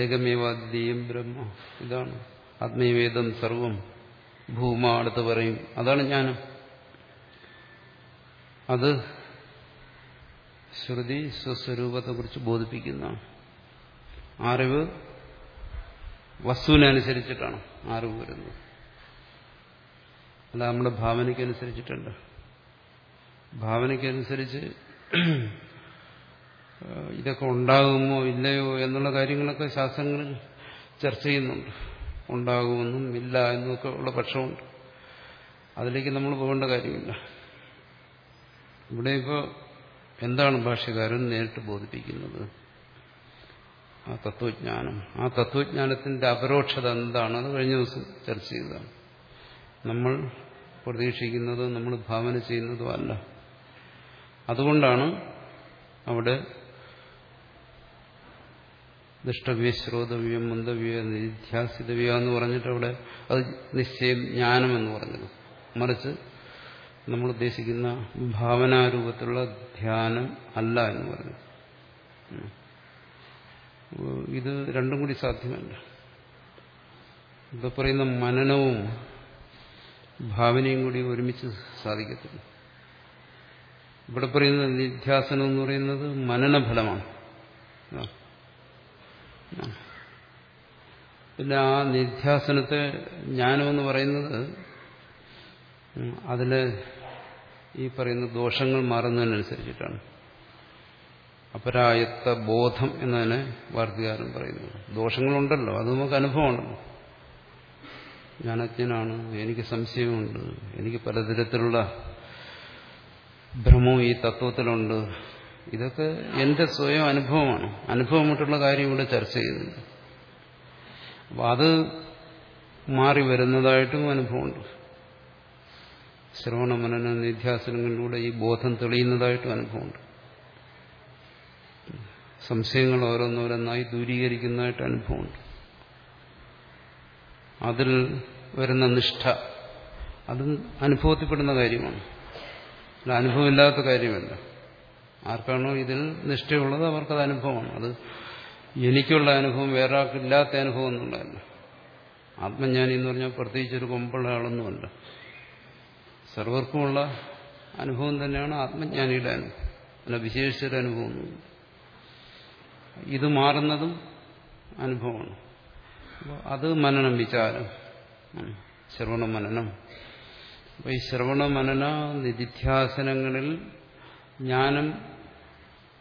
ഏകമേവാദ്വീയം ബ്രഹ്മ ഇതാണ്. ആത്മീയവേദം സർവം ഭൂമ അടുത്ത് പറയും. അതാണ് ജ്ഞാനം. അത് ശ്രുതി സ്വസ്വരൂപത്തെക്കുറിച്ച് ബോധിപ്പിക്കുന്നതാണ്. അറിവ് വസ്തുവിനനുസരിച്ചിട്ടാണ് അറിവ് വരുന്നത്. അല്ല നമ്മുടെ ഭാവനയ്ക്കനുസരിച്ചിട്ടുണ്ട്. ഭാവനയ്ക്കനുസരിച്ച് ഇതൊക്കെ ഉണ്ടാകുമോ ഇല്ലയോ എന്നുള്ള കാര്യങ്ങളൊക്കെ ശാസ്ത്രങ്ങൾ ചർച്ച ചെയ്യുന്നുണ്ട്. ഉണ്ടാകുമെന്നും ഇല്ല എന്നൊക്കെ ഉള്ള പക്ഷമുണ്ട്. അതിലേക്ക് നമ്മൾ പോകേണ്ട കാര്യമില്ല. ഇവിടെ ഇപ്പോൾ എന്താണ് ഭാഷ്യകാരൻ നേരിട്ട് ബോധിപ്പിക്കുന്നത്? ആ തത്വജ്ഞാനം. ആ തത്വജ്ഞാനത്തിന്റെ അപരോക്ഷത എന്താണ്? അത് കഴിഞ്ഞ ദിവസം ചർച്ച ചെയ്തതാണ്. നമ്മൾ പ്രതീക്ഷിക്കുന്നതോ നമ്മൾ ഭാവന ചെയ്യുന്നതോ അല്ല. അതുകൊണ്ടാണ് അവിടെ ദുഷ്ടവ്യ ശ്രോതവ്യം മന്ദവ്യ നിധ്യാസിതവ്യ എന്ന് പറഞ്ഞിട്ട് അവിടെ അത് നിശ്ചയം ജ്ഞാനമെന്ന് പറഞ്ഞത്. മറിച്ച് നമ്മൾ ഉദ്ദേശിക്കുന്ന ഭാവനാരൂപത്തിലുള്ള ധ്യാനം അല്ല എന്ന് പറഞ്ഞു ഇത് രണ്ടും കൂടി സാധ്യമല്ല. ഇപ്പൊ പറയുന്ന മനനവും ഭാവനയും കൂടി ഒരുമിച്ച് സാധിക്കത്തില്ല. ഇവിടെ പറയുന്നത് നിധ്യാസനം എന്ന് പറയുന്നത് മനനഫലമാണ്. പിന്നെ ആ നിധ്യാസനത്തെ ജ്ഞാനമെന്ന് പറയുന്നത് അതിൽ ഈ പറയുന്ന ദോഷങ്ങൾ മാറുന്നതിനനുസരിച്ചിട്ടാണ്. അപരായത്ത ബോധം എന്നതിനെ വാർത്തകാരൻ പറയുന്നത്. ദോഷങ്ങളുണ്ടല്ലോ അത് നമുക്ക് അനുഭവമുണ്ടല്ലോ ഞാൻ അജ്ഞനാണ് എനിക്ക് സംശയമുണ്ട്. എനിക്ക് പലതരത്തിലുള്ള ഭ്രമവും ഈ തത്വത്തിലുണ്ട്. ഇതൊക്കെ എന്റെ സ്വയം അനുഭവമാണ്. അനുഭവമായിട്ടുള്ള കാര്യം ഇവിടെ ചർച്ച ചെയ്യുന്നുണ്ട്. അപ്പം അത് മാറി വരുന്നതായിട്ടും അനുഭവമുണ്ട്. ശ്രവണ മനന നിധ്യാസനങ്ങളിലൂടെ ഈ ബോധം തെളിയുന്നതായിട്ടും അനുഭവമുണ്ട്. സംശയങ്ങൾ ഓരോന്നോരോന്നായി ദൂരീകരിക്കുന്നതായിട്ട് അനുഭവമുണ്ട്. അതിൽ വരുന്ന നിഷ്ഠ. അതും അനുഭവത്തിൽപ്പെടുന്ന കാര്യമാണ്. അല്ല അനുഭവമില്ലാത്ത കാര്യമല്ല. ആർക്കാണോ ഇതിൽ നിഷ്ഠയുള്ളത് അവർക്കത് അനുഭവമാണ്. അത് എനിക്കുള്ള അനുഭവം വേറെ ആൾക്കില്ലാത്ത അനുഭവം എന്നുള്ളതല്ല. ആത്മജ്ഞാനി എന്ന് പറഞ്ഞാൽ പ്രത്യേകിച്ച് ഒരു കൊമ്പുള്ള ആളൊന്നുമല്ല. സർവർക്കുമുള്ള അനുഭവം തന്നെയാണ് ആത്മജ്ഞാനിയുടെ അനുഭവം. അല്ല വിശേഷിച്ചൊരു അനുഭവമൊന്നും ഇത് മാറുന്നതും അനുഭവമാണ്. അത് മനനം വിചാരം. ശ്രവണ മനനം അപ്പോൾ ഈ ശ്രവണ മനന നിധിധ്യാസനങ്ങളിൽ ജ്ഞാനം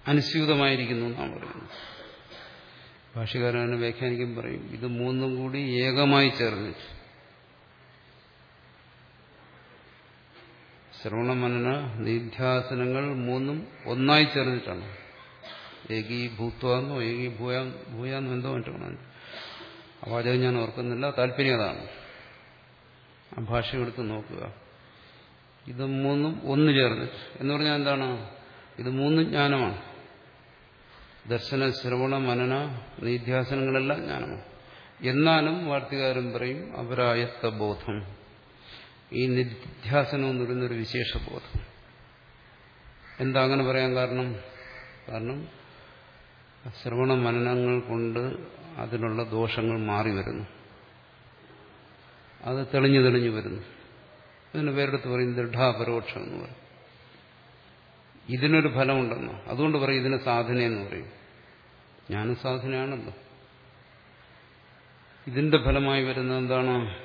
അനുസ്യൂതമായിരിക്കുന്നു എന്നാണ് പറയുന്നത്. ഭാഷകാരനെ വ്യാഖ്യാനിക്കും പറയും ഇത് മൂന്നും കൂടി ഏകമായി ചേർന്നിട്ട്. ശ്രവണമനന നിധ്യാസനങ്ങൾ മൂന്നും ഒന്നായി ചേർന്നിട്ടാണ്. ഏകീഭൂത്വന്നോ ഏകീ ഭൂയാ ഭൂയാന്നോ എന്തോ മറ്റാണ് വാചകം ഞാൻ ഓർക്കുന്നില്ല. താല്പര്യം അതാണ് ആ ഭാഷ എടുത്ത് നോക്കുക. ഇത് മൂന്നും ഒന്ന് ചേർന്ന്. എന്ന് പറഞ്ഞാൽ എന്താണ്? ഇത് മൂന്നും ജ്ഞാനമാണ്. ദർശന ശ്രവണ മനന നിധ്യാസനങ്ങളെല്ലാം ജ്ഞാനമാണ്. എന്നാലും വാർത്തകാരൻ പറയും അപരായത്ത ബോധം. ഈ നിധ്യാസനം എന്ന് പറയുന്നൊരു വിശേഷ ബോധം. എന്താ അങ്ങനെ പറയാൻ കാരണം? കാരണം ശ്രവണ മനനങ്ങൾ കൊണ്ട് അതിനുള്ള ദോഷങ്ങൾ മാറി വരുന്നു. അത് തെളിഞ്ഞു തെളിഞ്ഞു വരുന്നു. അതിന് പേരെടുത്ത് പറയും ദൃഢാപരോക്ഷം എന്ന് പറയും. ഇതിനൊരു ഫലമുണ്ടെന്നോ? അതുകൊണ്ട് പറയും ഇതിന് സാധനയെന്ന് പറയും. ജ്ഞാന സാധനയാണല്ലോ. ഇതിന്റെ ഫലമായി വരുന്നത് എന്താണ്?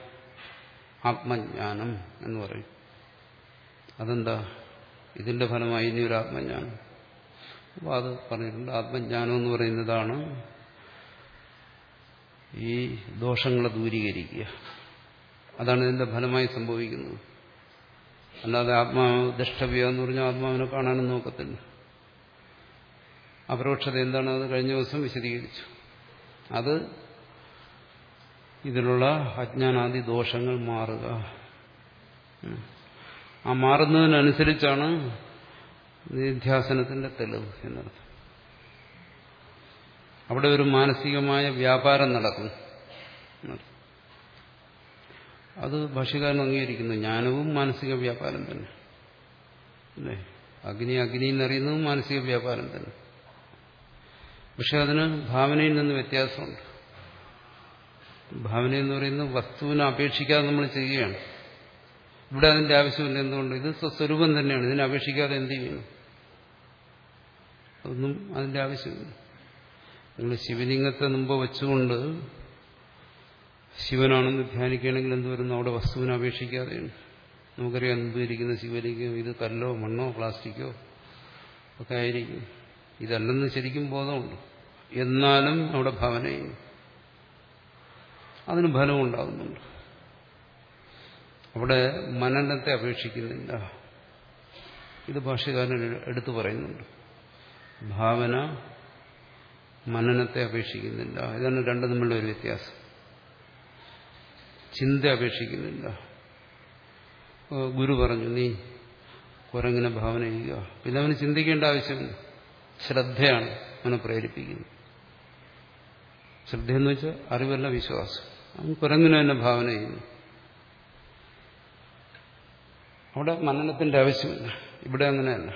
ആത്മജ്ഞാനം എന്ന് പറയും. അതെന്താ? ഇതിന്റെ ഫലമായി ഇനി ഒരു ആത്മജ്ഞാനം. അപ്പോൾ അത് പറഞ്ഞിട്ടുണ്ട് ആത്മജ്ഞാനം എന്ന് പറയുന്നതാണ് ഈ ദോഷങ്ങളെ ദൂരീകരിക്കുക. അതാണ് ഇതിന്റെ ഫലമായി സംഭവിക്കുന്നത്. അല്ലാതെ ആത്മാവ് ദഷ്ടവ്യ എന്ന് പറഞ്ഞാൽ ആത്മാവിനെ കാണാനും നോക്കത്തില്ല അപരോക്ഷത എന്താണ്? അത് കഴിഞ്ഞ ദിവസം വിശദീകരിച്ചു. അത് ഇതിലുള്ള അജ്ഞാനാദി ദോഷങ്ങൾ മാറുക. ആ മാറുന്നതിനനുസരിച്ചാണ് നിധ്യാസനത്തിന്റെ തെളിവ് എന്നർത്ഥം. അവിടെ ഒരു മാനസികമായ വ്യാപാരം നടക്കും. അത് ഭക്ഷ്യകാരൻ അംഗീകരിക്കുന്നു. ജ്ഞാനവും മാനസിക വ്യാപാരം തന്നെ. അല്ലേ? അഗ്നി അഗ്നി എന്നറിയുന്നതും മാനസിക വ്യാപാരം തന്നെ. പക്ഷെ അതിന് ഭാവനയിൽ നിന്ന് വ്യത്യാസമുണ്ട്. ഭാവന എന്ന് പറയുന്നത് വസ്തുവിനെ അപേക്ഷിക്കാതെ നമ്മൾ ചെയ്യുകയാണ്. ഇവിടെ അതിന്റെ ആവശ്യമില്ല എന്തുകൊണ്ട്? ഇത് സ്വസ്വരൂപം തന്നെയാണ്. ഇതിനെ അപേക്ഷിക്കാതെ എന്ത് ചെയ്യുന്നു? അതൊന്നും അതിന്റെ ആവശ്യമില്ല. നിങ്ങൾ ശിവലിംഗത്തെ മുമ്പ് വെച്ചുകൊണ്ട് ശിവനാണെന്ന് ധ്യാനിക്കുകയാണെങ്കിൽ എന്ത് വരുന്നു? അവിടെ വസ്തുവിനെ അപേക്ഷിക്കാതെയാണ്. നമുക്കറിയാം മുമ്പ് ഇരിക്കുന്ന ശിവലിംഗം ഇത് കല്ലോ മണ്ണോ പ്ലാസ്റ്റിക്കോ ഒക്കെ ആയിരിക്കും. ഇതല്ലെന്ന് ശരിക്കും ബോധമുണ്ട്. എന്നാലും അവിടെ ഭാവന അതിന് ഫലം ഉണ്ടാകുന്നുണ്ട്. അവിടെ മനനത്തെ അപേക്ഷിക്കുന്നില്ല. ഇത് ഭാഷകാരൻ എടുത്തു പറയുന്നുണ്ട്. ഭാവന മനനത്തെ അപേക്ഷിക്കുന്നില്ല. ഇതാണ് രണ്ടും തമ്മിലുള്ള ഒരു വ്യത്യാസം. ചിന്ത അപേക്ഷിക്കുന്നില്ല. ഗുരു പറഞ്ഞു നീ കുരങ്ങിനെ ഭാവന ചെയ്യുക. പിന്നെ അവന് ചിന്തിക്കേണ്ട ആവശ്യമില്ല ശ്രദ്ധയാണ് അവനെ പ്രേരിപ്പിക്കുന്നത്. ശ്രദ്ധയെന്ന് വെച്ചാൽ അറിവല്ല വിശ്വാസം. അവൻ കുരങ്ങിനെ തന്നെ ഭാവന ചെയ്യുന്നു. അവിടെ മനനത്തിന്റെ ആവശ്യമില്ല. ഇവിടെ അങ്ങനെയല്ല.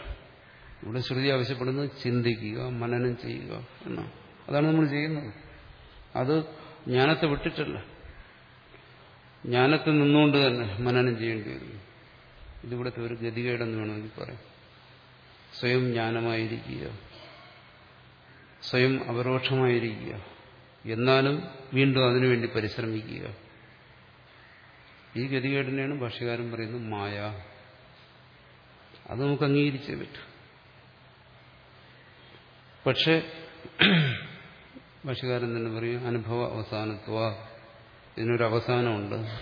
ഇവിടെ ശ്രുതി ആവശ്യപ്പെടുന്നത് ചിന്തിക്കുക മനനം ചെയ്യുക എന്നാണ്. അതാണ് നമ്മൾ ചെയ്യുന്നത്. അത് ജ്ഞാനത്തെ വിട്ടിട്ടല്ല. ജ്ഞാനത്തിൽ നിന്നുകൊണ്ട് തന്നെ മനനം ചെയ്യേണ്ടി വരുന്നു ഇതിവിടുത്തെ ഒരു ഗതികേടെന്ന് വേണമെങ്കിൽ പറയാം. സ്വയം ജ്ഞാനമായിരിക്കുക. സ്വയം അപരോക്ഷമായിരിക്കുക. എന്നാലും വീണ്ടും അതിനുവേണ്ടി പരിശ്രമിക്കുക. ഈ ഗതികേടിനെയാണ് ഭാഷ്യകാരൻ പറയുന്നത് മായ. അത് നമുക്ക് അംഗീകരിച്ചേ പറ്റൂ. പക്ഷെ ഭാഷ്യകാരൻ തന്നെ പറയും അനുഭവ അവസാനത്വ. ഇതിനൊരു അവസാനമുണ്ട്.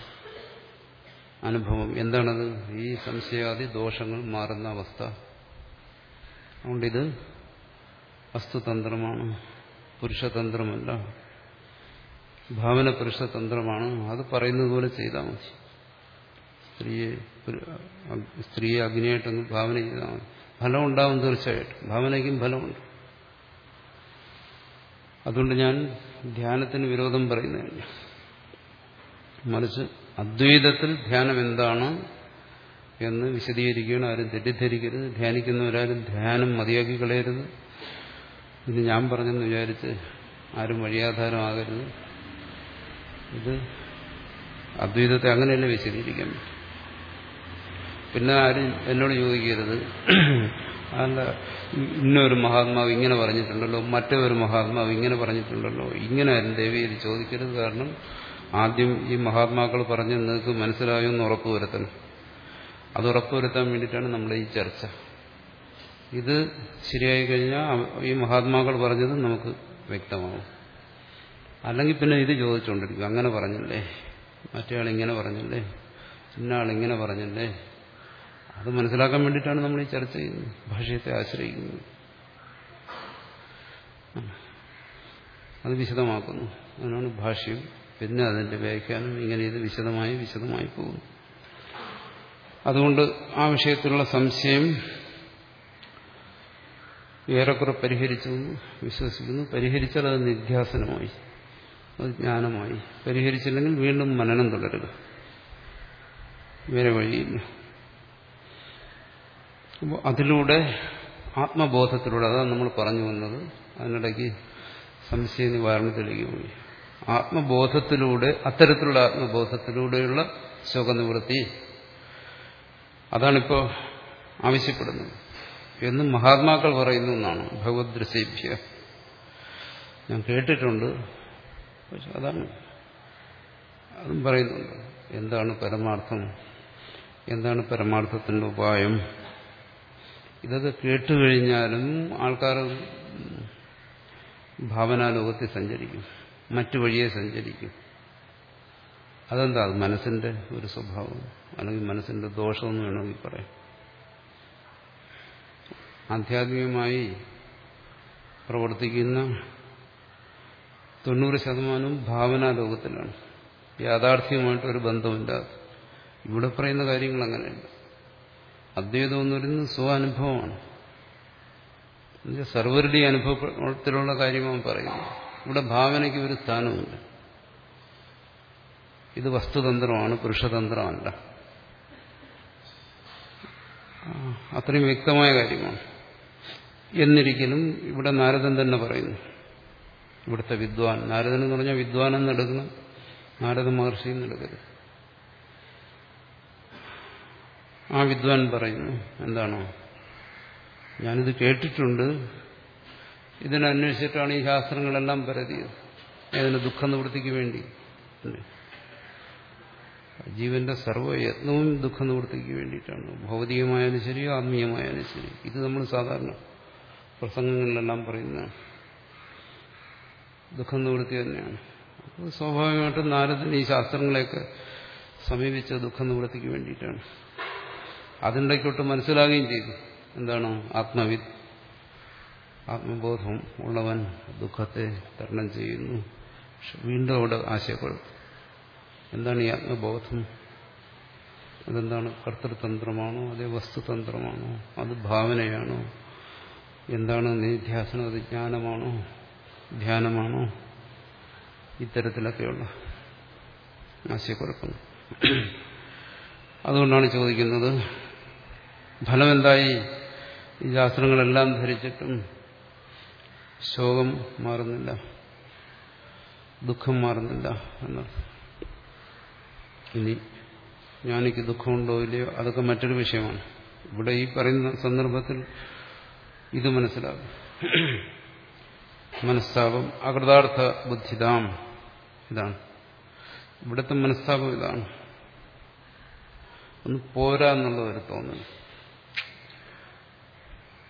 അനുഭവം. എന്താണത്? ഈ സംശയാദി ദോഷങ്ങൾ മാറുന്ന അവസ്ഥ. അതുകൊണ്ടിത് വസ്തുതന്ത്രമാണ്. പുരുഷതന്ത്രമല്ല. ഭാവന പുരുഷതന്ത്രമാണ് അത് പറയുന്നത് പോലെ ചെയ്താൽ മതി. സ്ത്രീയെ സ്ത്രീയെ അഗ്നിയായിട്ടൊന്ന് ഭാവന ചെയ്താൽ മതി. ഫലം ഉണ്ടാവും തീർച്ചയായിട്ടും. ഭാവനയ്ക്കും ഫലമുണ്ട്. അതുകൊണ്ട് ഞാൻ ധ്യാനത്തിന് വിരോധം പറയുന്നില്ല മറിച്ച് അദ്വൈതത്തിൽ ധ്യാനം എന്താണ് എന്ന് വിശദീകരിക്കുകയാണ്. ആരും തെറ്റിദ്ധരിക്കരുത്. ധ്യാനിക്കുന്നവരാരും ധ്യാനം മതിയാക്കി കളയരുത്. ഇത് ഞാൻ പറഞ്ഞെന്ന് വിചാരിച്ച് ആരും വഴിയാധാരമാകരുത്. ഇത് അദ്വൈതത്തെ അങ്ങനെയല്ലേ വിശദീകരിക്കാൻ പിന്നെ ആരും എന്നോട് ചോദിക്കരുത്. അല്ല ഇന്നൊരു മഹാത്മാവ് ഇങ്ങനെ പറഞ്ഞിട്ടുണ്ടല്ലോ മറ്റേ ഒരു മഹാത്മാവ് ഇങ്ങനെ പറഞ്ഞിട്ടുണ്ടല്ലോ. ഇങ്ങനെ ദേവി ഇത് ചോദിക്കരുത് കാരണം ആദ്യം ഈ മഹാത്മാക്കൾ പറഞ്ഞ് നിങ്ങൾക്ക് മനസ്സിലായോ എന്ന് ഉറപ്പുവരുത്തണം അത് ഉറപ്പുവരുത്താൻ വേണ്ടിയിട്ടാണ് നമ്മുടെ ഈ ചർച്ച. ഇത് ശരിയായി കഴിഞ്ഞാൽ ഈ മഹാത്മാക്കൾ പറഞ്ഞത് നമുക്ക് വ്യക്തമാവും. അല്ലെങ്കിൽ പിന്നെ ഇത് ചോദിച്ചുകൊണ്ടിരിക്കും അങ്ങനെ പറഞ്ഞല്ലേ? മറ്റേ ആളിങ്ങനെ പറഞ്ഞല്ലേ? ഇന്ന ആളിങ്ങനെ പറഞ്ഞല്ലേ? അത് മനസ്സിലാക്കാൻ വേണ്ടിയിട്ടാണ് നമ്മൾ ഈ ചർച്ച ചെയ്യുന്നത്. ഭാഷയത്തെ ആശ്രയിക്കുന്നത്. അത് വിശദമാക്കുന്നു. അതിനാണ് ഭാഷ്യം പിന്നെ അതിന്റെ വ്യാഖ്യാനം ഇങ്ങനെ ഇത് വിശദമായി വിശദമായി പോകുന്നു. അതുകൊണ്ട് ആ വിഷയത്തിലുള്ള സംശയം ഏറെക്കുറെ പരിഹരിച്ചു വിശ്വസിക്കുന്നു. പരിഹരിച്ചാൽ അത് നിധ്യാസനമായി അത് ജ്ഞാനമായി. പരിഹരിച്ചില്ലെങ്കിൽ വീണ്ടും മനനം തുടരുക. വേറെ വഴിയില്ല. അപ്പോൾ അതിലൂടെ ആത്മബോധത്തിലൂടെ അതാണ് നമ്മൾ പറഞ്ഞു വന്നത് അതിനിടയ്ക്ക് സംശയ നിവാരണത്തിലേക്ക് പോയി ആത്മബോധത്തിലൂടെ അത്തരത്തിലുള്ള ആത്മബോധത്തിലൂടെയുള്ള ശോകനിവൃത്തി അതാണിപ്പോൾ ആവശ്യപ്പെടുന്നത്. എന്നും മഹാത്മാക്കൾ പറയുന്നു എന്നാണ് ഭഗവത് ഞാൻ കേട്ടിട്ടുണ്ട് പക്ഷെ അതാണ് അതും പറയുന്നുണ്ട്. എന്താണ് പരമാർത്ഥം? എന്താണ് പരമാർത്ഥത്തിന്റെ ഉപായം? ഇതൊക്കെ കേട്ടുകഴിഞ്ഞാലും ആൾക്കാർ ഭാവനാലോകത്തിൽ സഞ്ചരിക്കും. മറ്റു വഴിയെ സഞ്ചരിക്കും. അതെന്താ? അത് മനസ്സിന്റെ ഒരു സ്വഭാവം. അല്ലെങ്കിൽ മനസ്സിന്റെ ദോഷമെന്ന് വേണമെങ്കിൽ പറയാം. ആധ്യാത്മികമായി പ്രവർത്തിക്കുന്ന തൊണ്ണൂറ് ശതമാനവും ഭാവനാലോകത്തിലാണ്. യാഥാർത്ഥ്യമായിട്ടൊരു ബന്ധമില്ലാതെ. ഇവിടെ പറയുന്ന കാര്യങ്ങൾ അങ്ങനെയല്ല അദ്വൈതം എന്ന് പറയുന്നത് സ്വ അനുഭവമാണ് സർവരുടെ അനുഭവത്തിലുള്ള കാര്യമാണ് പറയുന്നത് ഇവിടെ ഭാവനയ്ക്ക് ഒരു സ്ഥാനമുണ്ട്. ഇത് വസ്തുതന്ത്രമാണ് പുരുഷതന്ത്രമല്ല. അത്രയും വ്യക്തമായ കാര്യമാണ്. എന്നിരിക്കലും ഇവിടെ നാരദൻ തന്നെ പറയുന്നു. ഇവിടുത്തെ വിദ്വാൻ നാരദൻ എന്ന് പറഞ്ഞാൽ വിദ്വാൻ എന്നെടുക്കണം നാരദ മഹർഷി എന്നെടുക്കരുത് ആ വിദ്വാൻ പറയുന്നു എന്താണോ? ഞാനിത് കേട്ടിട്ടുണ്ട്. ഇതിനന്വേഷിച്ചിട്ടാണ് ഈ ശാസ്ത്രങ്ങളെല്ലാം പരതിയത്. ഏതിന് ദുഃഖ നിവൃത്തിക്ക് വേണ്ടി. ജീവന്റെ സർവയത്നവും ദുഃഖ നിവൃത്തിക്ക് വേണ്ടിയിട്ടാണ്. ഭൗതികമായാലും ശരി ആത്മീയമായാലും ശരി. ഇത് നമ്മൾ സാധാരണ പ്രസംഗങ്ങളിലെല്ലാം പറയുന്ന ദുഃഖ നിവൃത്തി തന്നെയാണ്. അപ്പോൾ സ്വാഭാവികമായിട്ടും നാരദൻ ഈ ശാസ്ത്രങ്ങളെയൊക്കെ സമീപിച്ച ദുഃഖ നിവൃത്തിക്ക് വേണ്ടിയിട്ടാണ്. അതിന്റെക്കൊട്ട് മനസ്സിലാകുകയും ചെയ്തു. എന്താണ്? ആത്മവിദ് ആത്മബോധം ഉള്ളവൻ ദുഃഖത്തെ തരണം ചെയ്യുന്നു. വീണ്ടും അവിടെ ആശയക്കുഴപ്പം. എന്താണ് ഈ ആത്മബോധം? അതെന്താണ്? കർത്തൃതന്ത്രമാണോ? അതേ വസ്തുതന്ത്രമാണോ? അത് ഭാവനയാണോ? എന്താണ് നിധ്യാസനം? അത് ജ്ഞാനമാണോ? ധ്യാനമാണോ? ഇത്തരത്തിലൊക്കെയുള്ള ആശയക്കുഴപ്പം അതുകൊണ്ടാണ് ചോദിക്കുന്നത് ഫലം എന്തായി ഈ ശാസ്ത്രങ്ങളെല്ലാം ധരിച്ചിട്ടും ശോകം മാറുന്നില്ല. ദുഃഖം മാറുന്നില്ല എന്നർത്ഥം ഇനി ജ്ഞാനിക്ക് ദുഃഖമുണ്ടോ ഇല്ലയോ അതൊക്കെ മറ്റൊരു വിഷയമാണ്. ഇവിടെ ഈ പറയുന്ന സന്ദർഭത്തിൽ ഇത് മനസ്സിലാകും. മനസ്താപം അകൃതാർത്ഥ ബുദ്ധിതാം ഇതാണ്. ഇവിടുത്തെ മനസ്താപം ഇതാണ്. ഒന്ന് പോരാ എന്നുള്ള തോന്നൽ.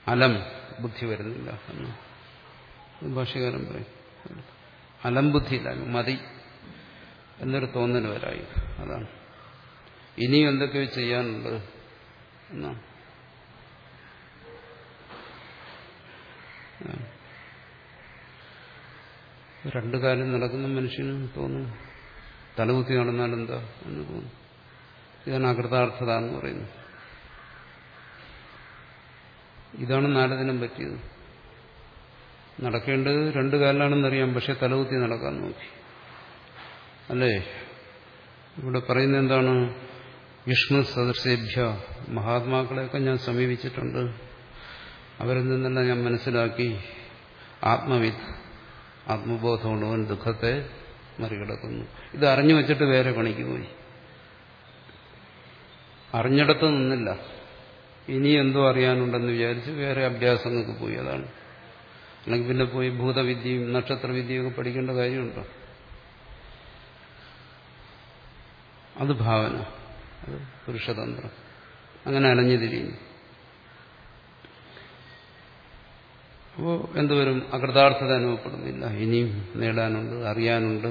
അലം ബുദ്ധി വരുന്നില്ല എന്ന്. ഭാഷകാരൻ പറയും. അലം ബുദ്ധിയില്ല മതി എന്നൊരു തോന്നൽ വരായി. അതാണ്. ഇനിയും എന്തൊക്കെയോ ചെയ്യാനുണ്ട് എന്നാണ്. രണ്ടു കാര്യം നടക്കുന്ന മനുഷ്യന് തോന്നുന്നു. തലകുത്തി നടന്നാലെന്താ എന്ന് തോന്നുന്നു. ഇതാണ് അകൃതാർത്ഥത എന്ന് പറയുന്നത്. ഇതാണ് നാരദിനം പറ്റിയത്. നടക്കേണ്ടത് രണ്ടു കാലിലാണെന്നറിയാം പക്ഷെ തലകുത്തി നടക്കാൻ നോക്കി. അല്ലേ? ഇവിടെ പറയുന്ന എന്താണ്? വിഷ്ണു സദൃശേഭ്യ മഹാത്മാക്കളെയൊക്കെ ഞാൻ സമീപിച്ചിട്ടുണ്ട്. അവരിൽ നിന്നെല്ലാം ഞാൻ മനസ്സിലാക്കി ആത്മവിദ് ആത്മബോധമുള്ളവൻ ദുഃഖത്തെ മറികടക്കുന്നു. ഇത് അറിഞ്ഞു വെച്ചിട്ട് വേറെ പണിക്ക് പോയി. അറിഞ്ഞിടത്ത് നിന്നില്ല. ഇനി എന്തോ അറിയാനുണ്ടെന്ന് വിചാരിച്ച് വേറെ അഭ്യാസങ്ങൾക്ക് പോയി അതാണ്. അല്ലെങ്കിൽ പിന്നെ പോയി ഭൂതവിദ്യയും നക്ഷത്രവിദ്യയും ഒക്കെ പഠിക്കേണ്ട കാര്യമുണ്ടോ? അത് ഭാവന. അത് പുരുഷതന്ത്രം. അങ്ങനെ അലഞ്ഞു തിരിയുന്നു അപ്പോൾ എന്തുവരും അകൃതാർത്ഥത അനുഭവപ്പെടുന്നില്ല. ഇനിയും നേടാനുണ്ട് അറിയാനുണ്ട്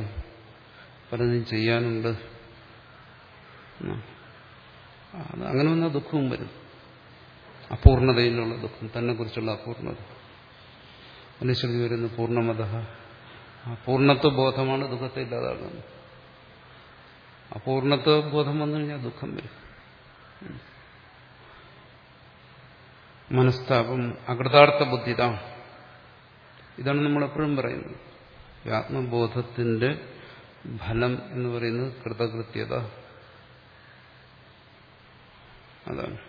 പലതും ചെയ്യാനുണ്ട്. അങ്ങനെ വന്നാൽ ദുഃഖവും വരും. അപൂർണതയിലുള്ള ദുഃഖം തന്നെ കുറിച്ചുള്ള അപൂർണത. അനുശ്രുതി വരുന്ന പൂർണമത പൂർണത്വ ബോധമാണ് ദുഃഖത്തെ ഇല്ലാതാകുന്നത് അപൂർണത്വ ബോധം വന്നു കഴിഞ്ഞാൽ ദുഃഖം വരും. മനസ്താപം അകൃതാർത്ഥ ബുദ്ധിത ഇതാണ് നമ്മൾ എപ്പോഴും പറയുന്നത് ആത്മബോധത്തിന്റെ ഫലം എന്ന് പറയുന്നത് കൃതകൃത്യത. അതാണ്.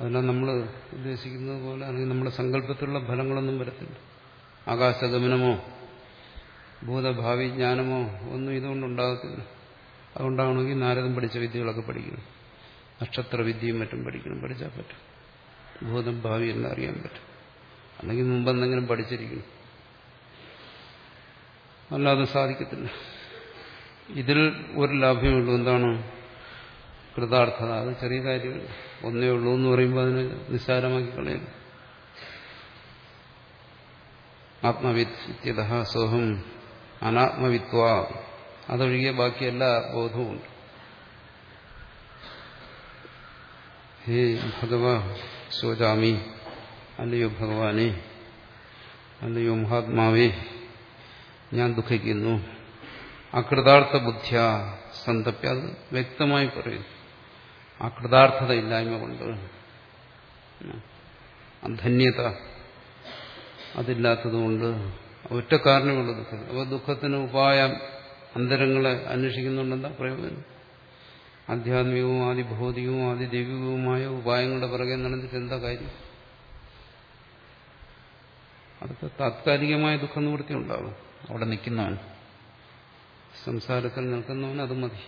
അതെല്ലാം നമ്മൾ ഉദ്ദേശിക്കുന്നത് പോലെ അല്ലെങ്കിൽ നമ്മുടെ സങ്കല്പത്തിലുള്ള ഫലങ്ങളൊന്നും വരത്തില്ല. ആകാശഗമനമോ ഭൂതഭാവി ജ്ഞാനമോ ഒന്നും ഇതുകൊണ്ടുണ്ടാകത്തില്ല. അതുകൊണ്ടാണെങ്കിൽ നാരദം പഠിച്ച വിദ്യകളൊക്കെ പഠിക്കണം. നക്ഷത്രവിദ്യയും മറ്റും പഠിക്കണം. പഠിച്ചാൽ പറ്റും. ഭൂതം ഭാവി എല്ലാം അറിയാൻ പറ്റും. അല്ലെങ്കിൽ മുമ്പെന്തെങ്കിലും പഠിച്ചിരിക്കണം. അല്ലാതെ സാധിക്കത്തില്ല. ഇതിൽ ഒരു ലാഭ്യമുള്ളൂ എന്താണ്? കൃതാർത്ഥത അത് ചെറിയ കാര്യമില്ല ഒന്നേ ഉള്ളൂ എന്ന് പറയുമ്പോൾ അതിനെ നിസ്സാരമാക്കി കളയുന്നു ആത്മവിദ്യത സോഹം അനാത്മവിത്വ. അതൊഴികെ ബാക്കി എല്ലാ ബോധവുമുണ്ട് ഹേ ഭഗവ ശോചാമി അല്ലയോ ഭഗവാനെ. അല്ലയോ മഹാത്മാവേ. ഞാൻ ദുഃഖിക്കുന്നു. അകൃതാർത്ഥ ബുദ്ധ്യ സന്തപ്യ. അത് വ്യക്തമായി പറയുന്നു. അകൃതാർത്ഥത ഇല്ലായ്മ കൊണ്ട്. ധന്യത അതില്ലാത്തതുകൊണ്ട് ഒറ്റ കാരണമുള്ള ദുഃഖം. അപ്പോൾ ദുഃഖത്തിന് ഉപായം അന്തരങ്ങളെ അന്വേഷിക്കുന്നുണ്ടെന്താ പ്രയോജനം? ആധ്യാത്മികവും ആദിഭൗതികവും ആദിദൈവികവുമായ ഉപായങ്ങളുടെ പിറകെ നടന്നിട്ട് എന്താ കാര്യം? അതൊക്കെ താത്കാലികമായ ദുഃഖ നിവൃത്തി ഉണ്ടാവും അവിടെ നിൽക്കുന്നവൻ സംസാരത്തിൽ നിൽക്കുന്നവൻ അത് മതി.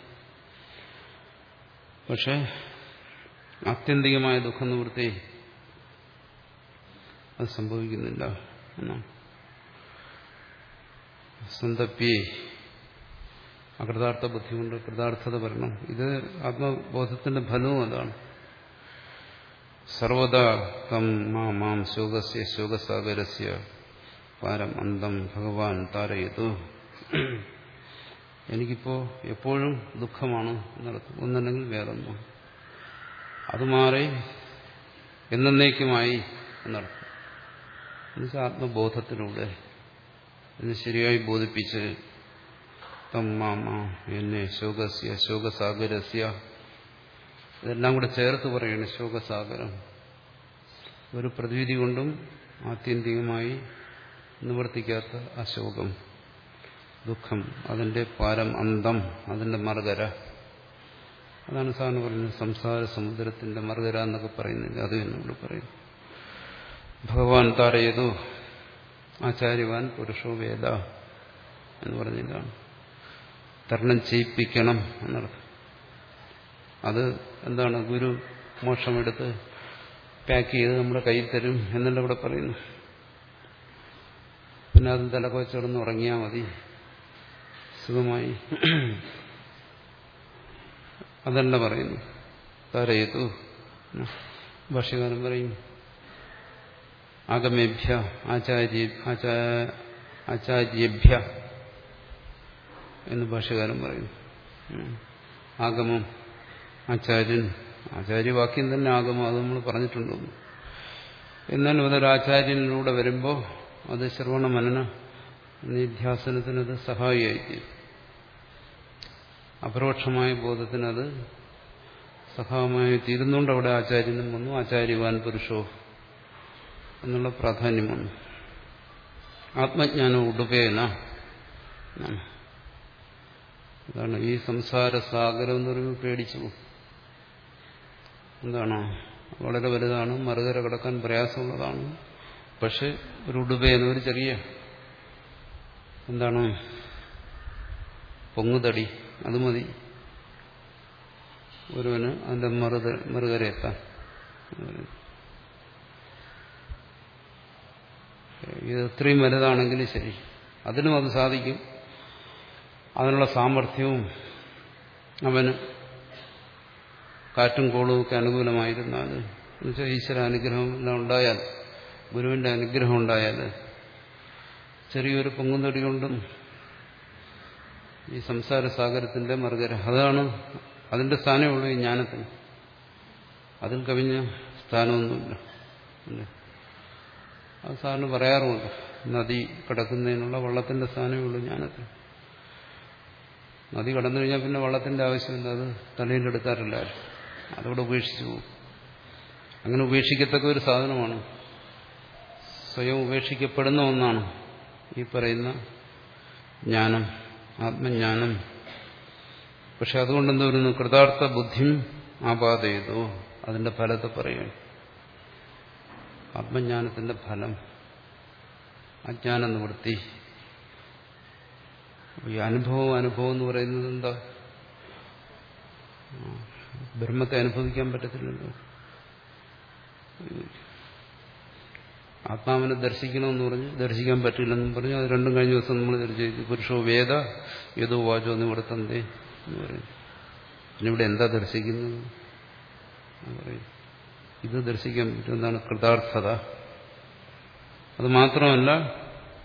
പക്ഷെ ആത്യന്തികമായ ദുഃഖനിവൃത്തി അത് സംഭവിക്കുന്നില്ല എന്നാണ്. സന്തപ്യേ അകൃതാർത്ഥ ബുദ്ധി കൊണ്ട് കൃതാർത്ഥത വരണം ഇത് ആത്മബോധത്തിന്റെ ഫലവും അതാണ്. സർവദാ മാം ശോകസ്യ ശോകസാഗരസ്യ പാരം അന്തം ഭഗവാൻ താരയതു. എനിക്കിപ്പോ എപ്പോഴും ദുഃഖമാണ് നടക്കും ഒന്നല്ലെങ്കിൽ വേറൊന്നും. അത് മാറി എന്നേക്കുമായി എന്നർത്ഥം എന്നുവെച്ചാൽ ആത്മബോധത്തിലൂടെ എന്ന് ശരിയായി ബോധിപ്പിച്ച് തമ്മാമ മാമ എന്നെ ശോകസ്യ ശോകസാഗരസ്യ. ഇതെല്ലാം കൂടെ ചേർത്ത് പറയണം ശോകസാഗരം. ഒരു പ്രതിവിധി കൊണ്ടും ആത്യന്തികമായി നിവർത്തിക്കാത്ത അശോകം. ദുഃഖം അതിന്റെ പാരം അന്തം അതിന്റെ മറുകര അതാണ് സാറിന് പറയുന്നത് സംസാര സമുദ്രത്തിന്റെ മറുകര എന്നൊക്കെ പറയുന്നില്ല. അത് എന്നോട് പറയും ഭഗവാൻ താരയതു ആചാര്യവാൻ പുരുഷോ വേദ എന്ന് പറഞ്ഞിട്ടാണ്. തരണം ചെയ്യിപ്പിക്കണം എന്നർത്ഥം. അത് എന്താണ് ഗുരു മോക്ഷമെടുത്ത് പാക്ക് ചെയ്ത് നമ്മുടെ കയ്യിൽ തരും എന്നല്ല ഇവിടെ പറയുന്നു പിന്നെ അത് തലക്ക് വെച്ചിടന്ന് ഉറങ്ങിയാൽ മതി. സുഖമായി. അതല്ല പറയുന്നു? താരയത്തു ഭാഷ്യകാരൻ പറയും ആഗമേഭ്യ ആചാര്യ ആചാര്യഭ്യ എന്ന് ഭാഷകാരൻ പറയുന്നു ആഗമം ആചാര്യൻ. ആചാര്യവാക്യം തന്നെ ആഗമം അത് നമ്മൾ പറഞ്ഞിട്ടുണ്ടോ? എന്നാലും അതൊരു ആചാര്യനിലൂടെ വരുമ്പോൾ അത് ശ്രവണ മനന നിധ്യാസനത്തിനത് സഹായിയായിത്തീരും അപരോക്ഷമായ ബോധത്തിനത് സഹായമായി തീരുന്നുണ്ട് അവിടെ ആചാര്യനും വന്നു. ആചാര്യവാൻ പുരുഷോ എന്നുള്ള പ്രാധാന്യം വന്നു ആത്മജ്ഞാനം ഉടുപേന അതാണ് ഈ സംസാര സാഗരം എന്ന് പറയുമ്പോൾ പേടിച്ചു എന്താണ്? വളരെ വലുതാണ് മറുകര കിടക്കാൻ പ്രയാസമുള്ളതാണ്. പക്ഷെ ഒരു ഉടുപേന ഒരു ചെറിയ എന്താണ് പൊങ്ങുതടി അത് മതി. ഒരുവന് അതിന്റെ മറുത മറുകരയെത്താൻ ഇത് എത്രയും വലുതാണെങ്കിലും ശരി. അതിനും അത് സാധിക്കും. അതിനുള്ള സാമർഥ്യവും അവന് കാറ്റും കോളും ഒക്കെ അനുകൂലമായിരുന്നാൽ എന്നുവെച്ചാൽ ഈശ്വര അനുഗ്രഹം എല്ലാം ഉണ്ടായാൽ ഗുരുവിന്റെ അനുഗ്രഹം ഉണ്ടായാൽ ചെറിയൊരു പൊങ്ങുന്നടി കൊണ്ടും ഈ സംസാര സാഗരത്തിന്റെ മറുകര. അതാണ് അതിന്റെ സ്ഥാനമേ ഉള്ളൂ ഈ ജ്ഞാനത്തിന്. അതിൽ കവിഞ്ഞ സ്ഥാനമൊന്നുമില്ല. അത് സാറിന് പറയാറുമുണ്ട് നദി കടക്കുന്നതിനുള്ള വള്ളത്തിന്റെ സ്ഥാനമേ ഉള്ളൂ ജ്ഞാനത്തിന്. നദി കടന്നു കഴിഞ്ഞാൽ പിന്നെ വള്ളത്തിന്റെ ആവശ്യമില്ല അത് തലയിൽ എടുക്കാറില്ല അതവിടെ ഉപേക്ഷിച്ചു പോകും. അങ്ങനെ ഉപേക്ഷിക്കത്തക്ക ഒരു സാധനമാണ്. സ്വയം ഉപേക്ഷിക്കപ്പെടുന്ന ഒന്നാണ് ഈ പറയുന്ന ജ്ഞാനം. ആത്മജ്ഞാനം. പക്ഷെ അതുകൊണ്ട് എന്താ വരുന്നു കൃതാർത്ഥ ബുദ്ധിം ആപാതയതോ അതിന്റെ ഫലത്തെ പറയും ആത്മജ്ഞാനത്തിന്റെ ഫലം. അജ്ഞാന നിവൃത്തി ഈ അനുഭവം അനുഭവം എന്ന് പറയുന്നത് എന്താ? ബ്രഹ്മത്തെ അനുഭവിക്കാൻ പറ്റത്തില്ലല്ലോ. ആത്മാവിനെ ദർശിക്കണമെന്ന് പറഞ്ഞു ദർശിക്കാൻ പറ്റില്ലെന്നും പറഞ്ഞു അത് രണ്ടും കഴിഞ്ഞ ദിവസം നമ്മൾ ദർശിച്ചു പുരുഷോ വേദ ഏതോ വാചോ നിവർത്തന്തേ എന്ന് പറയും പിന്നെ ഇവിടെ എന്താ ദർശിക്കുന്നത്? ഇത് ദർശിക്കാൻ പറ്റും. എന്താണ്? കൃതാർത്ഥത. അത് മാത്രമല്ല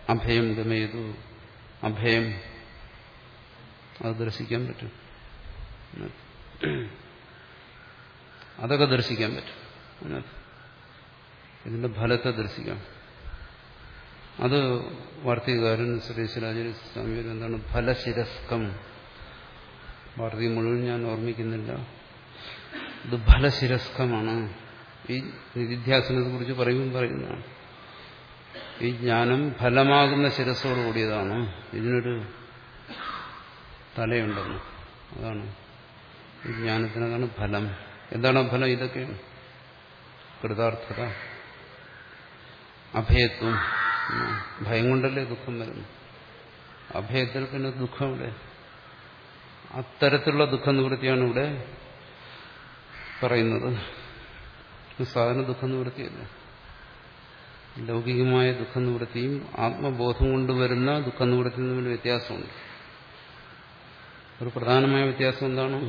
അഭയം ഗമയതു അഭയം അത് ദർശിക്കാൻ പറ്റും. അതൊക്കെ ദർശിക്കാൻ പറ്റും. ഇതിന്റെ ഫലത്തെ ദർശിക്കാം. അത് വാർത്തകാരൻ ശ്രീശ്വരാചാര്യ സ്വാമി എന്താണ്? ഫലശിരസ്കം. വാർത്തക മുഴുവൻ ഞാൻ ഓർമ്മിക്കുന്നില്ല. ഇത് ഫലശിരസ്കമാണ്. ഈ നിധിധ്യാസനത്തെ കുറിച്ച് പറയുമ്പോൾ പറയുന്നതാണ്. ഈ ജ്ഞാനം ഫലമാകുന്ന ശിരസ്സോട് കൂടിയതാണ്. ഇതിനൊരു തലയുണ്ടെന്ന്. അതാണ്. ഈ ജ്ഞാനത്തിനതാണ് ഫലം. എന്താണ് ഫലം? ഇതൊക്കെയാണ്. കൃതാർത്ഥത. അഭയത്വം. ഭയം കൊണ്ടല്ലേ ദുഃഖം വരുന്നു അഭയത്തിൽ പിന്നെ ദുഃഖം ഇവിടെ അത്തരത്തിലുള്ള ദുഃഖ നിവൃത്തിയാണ് ഇവിടെ പറയുന്നത് സാധാരണ ദുഃഖ നിവൃത്തിയല്ല ലൗകികമായ ദുഃഖ നിവൃത്തിയും ആത്മബോധം കൊണ്ടുവരുന്ന ദുഃഖ നിവൃത്തിയും തമ്മിൽ വ്യത്യാസമുണ്ട്. ഒരു പ്രധാനമായ വ്യത്യാസം എന്താണ്?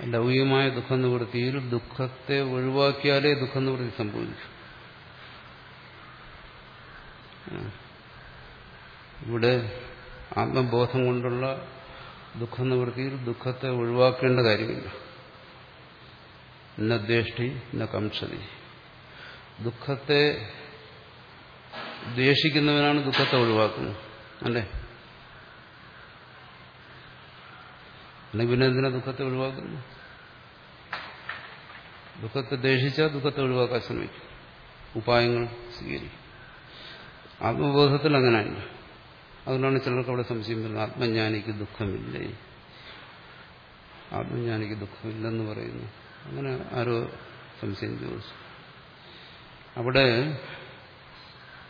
ലൗകികമായ ദുഃഖ നിവൃത്തിയിൽ ദുഃഖത്തെ ഒഴിവാക്കിയാലേ ദുഃഖ നിവൃത്തി സംഭവിക്കും ഇവിടെ ആത്മബോധം കൊണ്ടുള്ള ദുഃഖ നിവൃത്തിയിൽ ദുഃഖത്തെ ഒഴിവാക്കേണ്ട കാര്യമില്ല. ഇന്ന ദ്വേഷ്ടി ഇന്ന കംക്ഷതി ദുഃഖത്തെ ദ്വേഷിക്കുന്നവനാണ് ദുഃഖത്തെ ഒഴിവാക്കുന്നത്. അല്ലേ? അല്ലെങ്കിൽ പിന്നെ എന്തിനാ ദുഃഖത്തെ ഒഴിവാക്കുന്നു ദുഃഖത്തെ ദേഷിച്ചാൽ ദുഃഖത്തെ ഒഴിവാക്കാൻ ശ്രമിക്കും. ഉപായങ്ങൾ സ്വീകരിക്കും. ആത്മബോധത്തിൽ അങ്ങനെയല്ല അതുകൊണ്ടാണ് ചിലർക്ക് അവിടെ സംശയം വരുന്നത് ആത്മജ്ഞാനിക്ക് ദുഃഖമില്ലേ? ആത്മജ്ഞാനിക്ക് ദുഃഖമില്ലെന്ന് പറയുന്നു. അങ്ങനെ ആരോ സംശയം ചോദിച്ചു. അവിടെ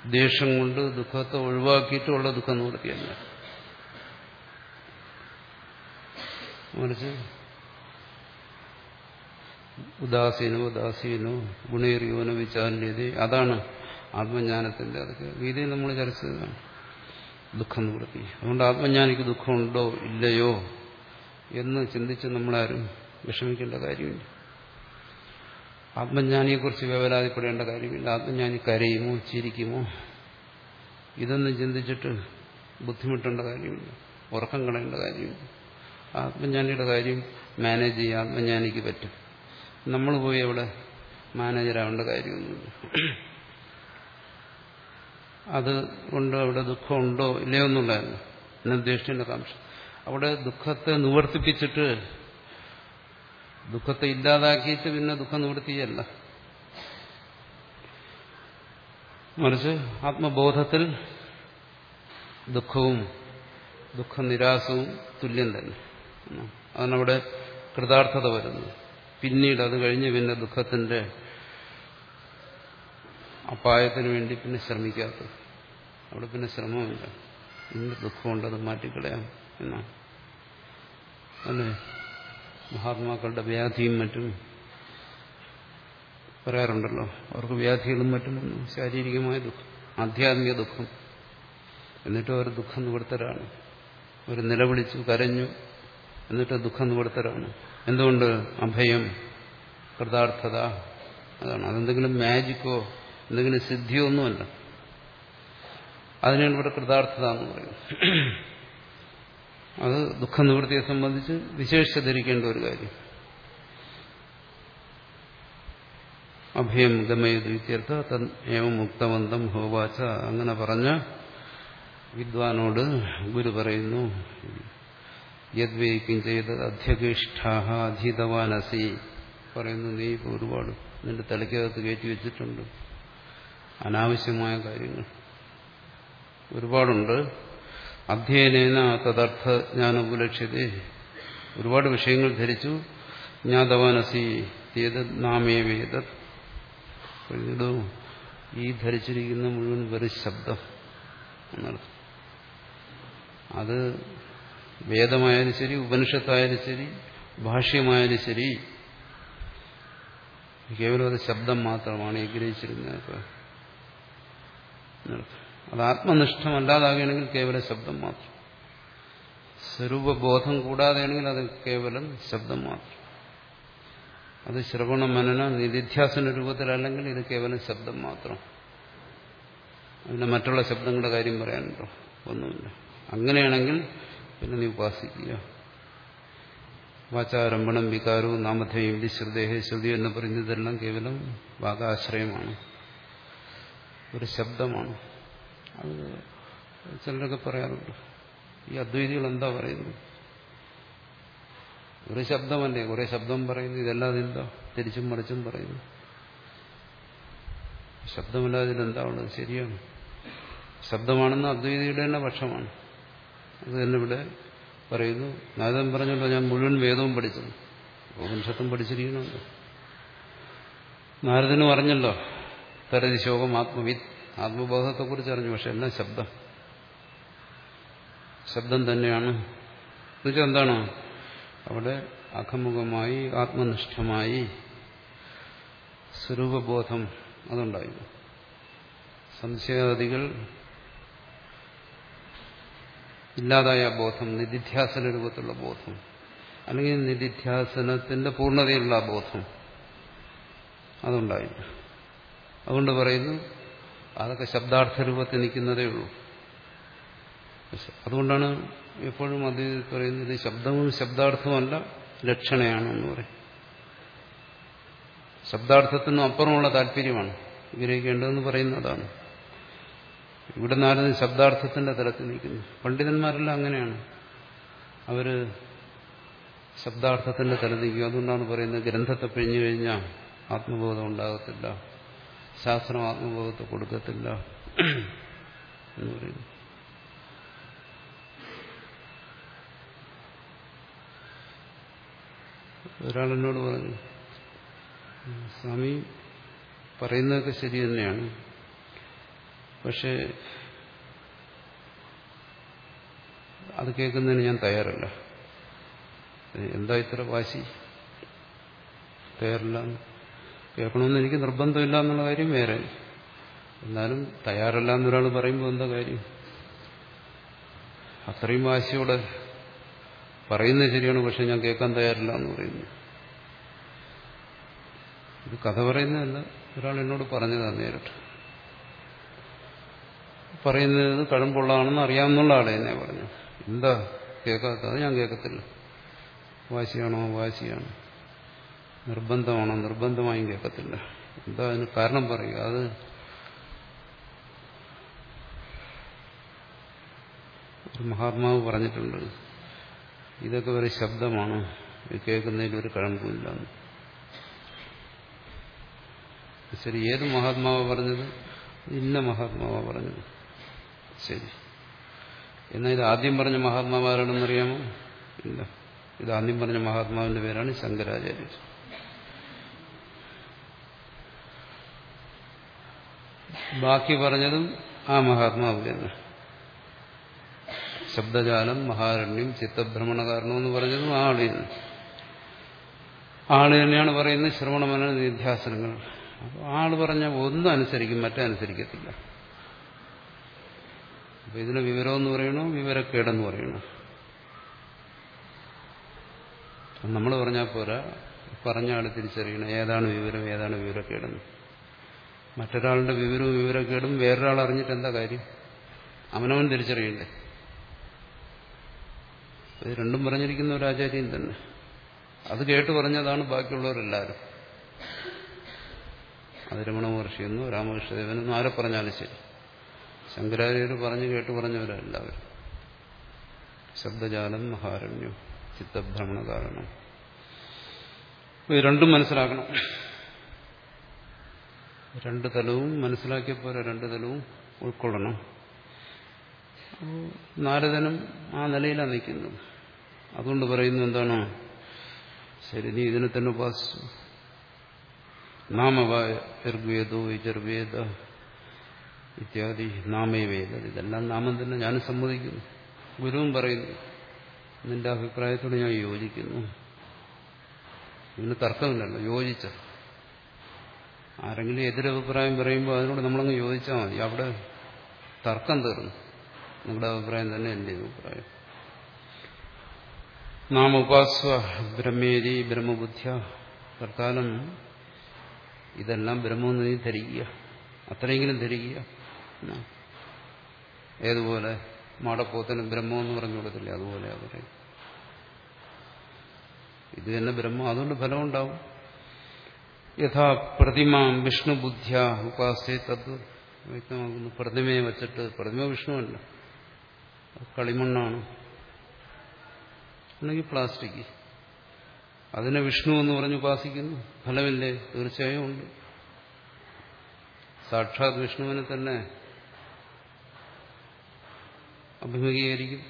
ദേഷ്യം കൊണ്ട് ദുഃഖത്തെ ഒഴിവാക്കിയിട്ടുള്ള ദുഃഖം നിവൃത്തിയല്ല മറിച്ച് ഉദാസീനോ ഉദാസീനോ ഗുണേറിയോനോ വിചാരണ്യത അതാണ് ആത്മജ്ഞാനത്തിന്റെ അതൊക്കെ. ഗീതയിൽ നമ്മൾ ചർച്ച ദുഃഖം നിവൃത്തി അതുകൊണ്ട് ആത്മജ്ഞാനിക്ക് ദുഃഖമുണ്ടോ ഇല്ലയോ എന്ന് ചിന്തിച്ച് നമ്മളാരും വിഷമിക്കേണ്ട കാര്യമില്ല. ആത്മജ്ഞാനിയെക്കുറിച്ച് വേവലാതിപ്പെടേണ്ട കാര്യമില്ല. ആത്മജ്ഞാനി കരയുമോ ചിരിക്കുമോ? ഇതൊന്നും ചിന്തിച്ചിട്ട് ബുദ്ധിമുട്ടേണ്ട കാര്യമില്ല. ഉറക്കം കളയേണ്ട കാര്യമില്ല. ആത്മജ്ഞാനിയുടെ കാര്യം മാനേജ് ചെയ്യാൻ ആത്മജ്ഞാനിക്ക് പറ്റും. നമ്മൾ പോയി അവിടെ മാനേജരാവേണ്ട കാര്യമൊന്നുമില്ല. അത് കൊണ്ട് അവിടെ ദുഃഖമുണ്ടോ ഇല്ലയോ എന്നുള്ളതല്ല. നിർദ്ദേശിക്കേണ്ട കാംക്ഷ അവിടെ ദുഃഖത്തെ നിവർത്തിപ്പിച്ചിട്ട് ദുഃഖത്തെ ഇല്ലാതാക്കിയിട്ട് പിന്നെ ദുഃഖം നിവർത്തിയല്ല മറിച്ച് ആത്മബോധത്തിൽ ദുഃഖവും ദുഃഖനിരാസവും തുല്യം തന്നെ. അതിനവിടെ കൃതാർത്ഥത വരുന്നു പിന്നീട് അത് കഴിഞ്ഞ് പിന്നെ ദുഃഖത്തിന്റെ അപായത്തിന് വേണ്ടി പിന്നെ ശ്രമിക്കാത്തത്. അവിടെ പിന്നെ ശ്രമമില്ല. ഇന്ന് ദുഃഖമുണ്ട് അത് മാറ്റിക്കളയാം എന്നാണ്. അല്ലേ? മഹാത്മാക്കളുടെ വ്യാധിയും മറ്റും പറയാറുണ്ടല്ലോ. അവർക്ക് വ്യാധികളും മറ്റും ശാരീരികമായ ദുഃഖം ആധ്യാത്മിക ദുഃഖം. എന്നിട്ടും അവർ ദുഃഖം നിവർത്തരാണ്. അവർ നിലവിളിച്ചു കരഞ്ഞു. എന്നിട്ട് ദുഃഖം നിവർത്തരാണ്. എന്തുകൊണ്ട്? അഭയം കൃതാർത്ഥത അതാണ്. അതെന്തെങ്കിലും മാജിക്കോ എന്തെങ്കിലും സിദ്ധിയോ ഒന്നുമല്ല. അതിനാണ് ഇവിടെ കൃതാർത്ഥത എന്ന് പറയുന്നത്. അത് ദുഃഖനിവൃത്തിയെ സംബന്ധിച്ച് വിശേഷ ധരിക്കേണ്ട ഒരു കാര്യം. അഭയം ഗമയത് തൻ ഏവം മുക്തവന്തം ഹോവാച. അങ്ങനെ പറഞ്ഞ വിദ്വാനോട് ഗുരു പറയുന്നു യദ്വൈക്കും ചെയ്ത് അധ്യഗിഷ്ഠാഹ അധീതവാനസി. പറയുന്നു നീ ഇപ്പോൾ ഒരുപാട് നിന്റെ തലയ്ക്കകത്ത് കയറ്റി വെച്ചിട്ടുണ്ട്. അനാവശ്യമായ കാര്യങ്ങൾ. ഒരുപാടുണ്ട്. അധ്യയനേന തദർത്ഥ ജ്ഞാനോപലക്ഷ്യത്തെ ഒരുപാട് വിഷയങ്ങൾ ധരിച്ചു. ജ്ഞാതവാനസി ഏത് നാമേ വേദ. ഈ ധരിച്ചിരിക്കുന്ന മുഴുവൻ വെറു ശബ്ദം. എന്നർത്ഥം. അത് വേദമായാലും ശരി ഉപനിഷത്തായാലും ശരി ഭാഷ്യമായാലും ശരി കേവലം അത് ശബ്ദം മാത്രമാണ് ആഗ്രഹിച്ചിരുന്നത് ഗ്രഹിച്ചിരുന്നത്. അത് ആത്മനിഷ്ഠമല്ലാതാകണമെങ്കിൽ കേവലം ശബ്ദം മാത്രം. സ്വരൂപബോധം കൂടാതെയാണെങ്കിൽ അത് കേവലം ശബ്ദം മാത്രം. അത് ശ്രവണ മനന നിധിധ്യാസന രൂപത്തിലല്ലെങ്കിൽ ഇത് കേവലം ശബ്ദം മാത്രം. അതിന് മറ്റുള്ള ശബ്ദങ്ങളുടെ കാര്യം പറയാനുണ്ടോ? ഒന്നുമില്ല. അങ്ങനെയാണെങ്കിൽ പിന്നെ നീ ഉപാസിക്കുക. വാചാരംഭണം വികാരവും നാമധേയം ശ്രുതേഹ ശ്രുതി എന്ന് പറയുന്നതെല്ലാം കേവലം വാഗാശ്രയമാണ് ഒരു ശബ്ദമാണ്. അത് ചിലരൊക്കെ പറയാറുണ്ട്. ഈ അദ്വൈതികൾ എന്താ പറയുന്നത്? ഒരു ശബ്ദമല്ലേ? കുറെ ശബ്ദം പറയുന്നു. ഇതല്ലാതെ എന്താ തിരിച്ചും മറിച്ചും പറയുന്നു. ശബ്ദമില്ലാതെ ഉള്ളത്? ശരിയാണ്. ശബ്ദമാണെന്ന് അദ്വൈതിയുടെ തന്നെ പക്ഷമാണ്. അത് തന്നെ ഇവിടെ പറയുന്നു. നാദം പറഞ്ഞല്ലോ ഞാൻ മുഴുവൻ വേദവും പഠിച്ചു ഉപനിഷത്തും പഠിച്ചിരിക്കണമല്ലോ. നാരദനും അറിഞ്ഞല്ലോ തരതി ശോകം ആത്മവിത്ത് ആത്മബോധത്തെക്കുറിച്ച് അറിഞ്ഞു പക്ഷെ എല്ലാം ശബ്ദം. ശബ്ദം തന്നെയാണ്. എന്നുവെച്ചാൽ എന്താണ്? അവിടെ അഖമുഖമായി ആത്മനിഷ്ഠമായി സ്വരൂപബോധം അതുണ്ടായിരുന്നു. സംശയാദികൾ ഇല്ലാതായ ബോധം നിധിധ്യാസന രൂപത്തിലുള്ള ബോധം അല്ലെങ്കിൽ നിധിധ്യാസനത്തിന്റെ പൂർണതയുള്ള ബോധം അതുണ്ടായി അതുകൊണ്ട് പറയുന്നു അതൊക്കെ ശബ്ദാർത്ഥ രൂപത്തിൽ നിൽക്കുന്നതേ ഉള്ളൂ. അതുകൊണ്ടാണ് എപ്പോഴും അത് പറയുന്നത് ശബ്ദവും ശബ്ദാർത്ഥവുമല്ല ലക്ഷണയാണ് എന്ന് പറയും. ശബ്ദാർത്ഥത്തിനും അപ്പുറമുള്ള താല്പര്യമാണ് വിഗ്രഹിക്കേണ്ടതെന്ന് പറയുന്നതാണ്. ഇവിടെ നാരദ ശബ്ദാർത്ഥത്തിന്റെ തലത്തിൽ നിൽക്കുന്നു. പണ്ഡിതന്മാരെല്ലാം അങ്ങനെയാണ്. അവർ ശബ്ദാർത്ഥത്തിന്റെ തലത്തിൽ നിൽക്കും അതുകൊണ്ടാണ് പറയുന്നത് ഗ്രന്ഥത്തെ പിഴിഞ്ഞു കഴിഞ്ഞാൽ ആത്മബോധം ഉണ്ടാകത്തില്ല. ശാസ്ത്രം ആത്മബോധത്തെ കൊടുക്കത്തില്ല എന്ന് പറയുന്നു. ഒരാളെന്നോട് പറഞ്ഞു സ്വാമി പറയുന്നതൊക്കെ ശരി തന്നെയാണ്. പക്ഷേ അത് കേൾക്കുന്നതിന് ഞാൻ തയ്യാറല്ല. എന്താ ഇത്ര വാശി? തയ്യാറില്ല കേൾക്കണമെന്ന് എനിക്ക് നിർബന്ധമില്ല എന്നുള്ള കാര്യം വേറെ. എന്നാലും തയ്യാറല്ല എന്നൊരാൾ പറയുമ്പോൾ എന്താ കാര്യം? അത്രയും വാശിയോടെ പറയുന്നത് ശരിയാണ് പക്ഷെ ഞാൻ കേൾക്കാൻ തയ്യാറില്ല എന്ന് പറയുന്നു. ഇത് കഥ പറയുന്നതല്ല ഒരാൾ എന്നോട് പറഞ്ഞതാണ് നേരിട്ട്. പറയുന്നത് കഴമ്പുള്ളതാണെന്ന് അറിയാമെന്നുള്ള ആളെ എന്നെ പറഞ്ഞു എന്താ? കേൾക്കാത്തത് ഞാൻ കേൾക്കത്തില്ല. വാശിയാണോ? വാശിയാണ്. നിർബന്ധമാണോ? നിർബന്ധമായും കേൾക്കത്തില്ല. എന്താ അതിന് കാരണം പറയുക? അത് ഒരു മഹാത്മാവ് പറഞ്ഞിട്ടുണ്ട്. ഇതൊക്കെ ഒരു ശബ്ദമാണ്. ഇത് കേൾക്കുന്നതിൽ ഒരു കഴമ്പുമില്ല. ശരി ഏത് മഹാത്മാവ് പറഞ്ഞത്? ഇന്ന മഹാത്മാവ പറഞ്ഞത്. ശരി. എന്നാൽ ഇത് ആദ്യം പറഞ്ഞ മഹാത്മാവാരാണെന്നറിയാമോ ഇല്ല. ഇത് ആദ്യം പറഞ്ഞ മഹാത്മാവിന്റെ പേരാണ് ശങ്കരാചാര്യർ ബാക്കി പറഞ്ഞതും ആ മഹാത്മാവ് തന്നെ. ശബ്ദജാലം മഹാരണ്യം ചിത്തഭ്രമണ കാരണം എന്ന് പറഞ്ഞതും ആ ആൾ തന്നെ. ആൾ തന്നെയാണ് പറയുന്നത് ശ്രവണമന നിധ്യാസനങ്ങൾ. അപ്പോൾ ആൾ പറഞ്ഞ ഒന്നും അനുസരിക്കും മറ്റേ അനുസരിക്കത്തില്ല. അപ്പൊ ഇതിന് വിവരമെന്ന് പറയണോ? വിവരക്കേടെന്ന് പറയണോ? നമ്മൾ പറഞ്ഞാൽ പോരാ പറഞ്ഞ ആൾ തിരിച്ചറിയണം ഏതാണ് വിവരം ഏതാണ് വിവരക്കേടെന്ന്. മറ്റൊരാളുടെ വിവരവും വിവരക്കേടും വേറൊരാൾ അറിഞ്ഞിട്ട് എന്താ കാര്യം? അവനവൻ തിരിച്ചറിയണ്ടേ? രണ്ടും പറഞ്ഞിരിക്കുന്ന ഒരു ആചാര്യൻ തന്നെ. അത് കേട്ട് പറഞ്ഞതാണ് ബാക്കിയുള്ളവരെല്ലാവരും. അത് രമണ മഹർഷിയെന്നോ രാമകൃഷ്ണദേവനെന്നോ ആരെ പറഞ്ഞാലും ശരി. ശങ്കരാചാര്യർ പറഞ്ഞു കേട്ട് പറഞ്ഞവരെല്ലാവരും ശബ്ദജാലം മഹാരണ്യം ചിത്തഭ്രമണ കാരണം. രണ്ടും മനസ്സിലാക്കണം. രണ്ട് തലവും മനസ്സിലാക്കിയ പോലെ രണ്ട് തലവും ഉൾക്കൊള്ളണം. നാരദനും ആ നിലയിലാണ് നിൽക്കുന്നത് അതുകൊണ്ട് പറയുന്നത് എന്താണ്? ശരി നീ ഇതിനെ തന്നെ ഉപാസിച്ചു. നാമവായ ഋഗ്വേദോ യജുർവേദ. ഇത്യാദി നാമേവേദ ഇതെല്ലാം നാമം തന്നെ ഞാൻ സമ്മതിക്കുന്നു. ഗുരുവും പറയുന്നു. നിന്റെ അഭിപ്രായത്തോട് ഞാൻ യോജിക്കുന്നു. ഇതിന് തർക്കമില്ലല്ലോ യോജിച്ച ആരെങ്കിലും എതിരഭിപ്രായം പറയുമ്പോൾ അതിനോട് നമ്മളങ്ങ് യോജിച്ചാൽ മതി. അവിടെ തർക്കം തീർന്നു. നിങ്ങളുടെ അഭിപ്രായം തന്നെ എന്റെ അഭിപ്രായം. നാം ഉപാസ്വ ബ്രഹ്മേരി ബ്രഹ്മബുദ്ധ്യ. തൽക്കാലം ഇതെല്ലാം ബ്രഹ്മമെന്ന് നീ ധരിക്കുക. അത്രയെങ്കിലും ധരിക്കുക. ഏതുപോലെ? മാടപ്പോത്തിന് ബ്രഹ്മമെന്ന് പറഞ്ഞു കൊടുത്തില്ലേ? അതുപോലെ അവരെ. ഇത് തന്നെ ബ്രഹ്മം. അതുകൊണ്ട് ഫലം ഉണ്ടാവും യഥാ പ്രതിമ വിഷ്ണുബുദ്ധ്യ ഉപാസേ തത്. വ്യക്തമാക്കുന്നു. പ്രതിമയെ വച്ചിട്ട് പ്രതിമ വിഷ്ണുവല്ല. കളിമണ്ണാണ്. അല്ലെങ്കിൽ പ്ലാസ്റ്റിക്. അതിനെ വിഷ്ണു എന്ന് പറഞ്ഞ് ഉപാസിക്കുന്നു. ഫലമില്ലേ? തീർച്ചയായും ഉണ്ട്. സാക്ഷാത് വിഷ്ണുവിനെ തന്നെ അഭിമുഖീകരിക്കും.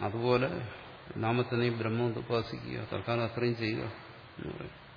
അതുപോലെ നാമത്തെ നീ ബ്രഹ്മം ഉപാസിക്കുക തൽക്കാലം അത്രയും ചെയ്യുക എന്ന് പറയും.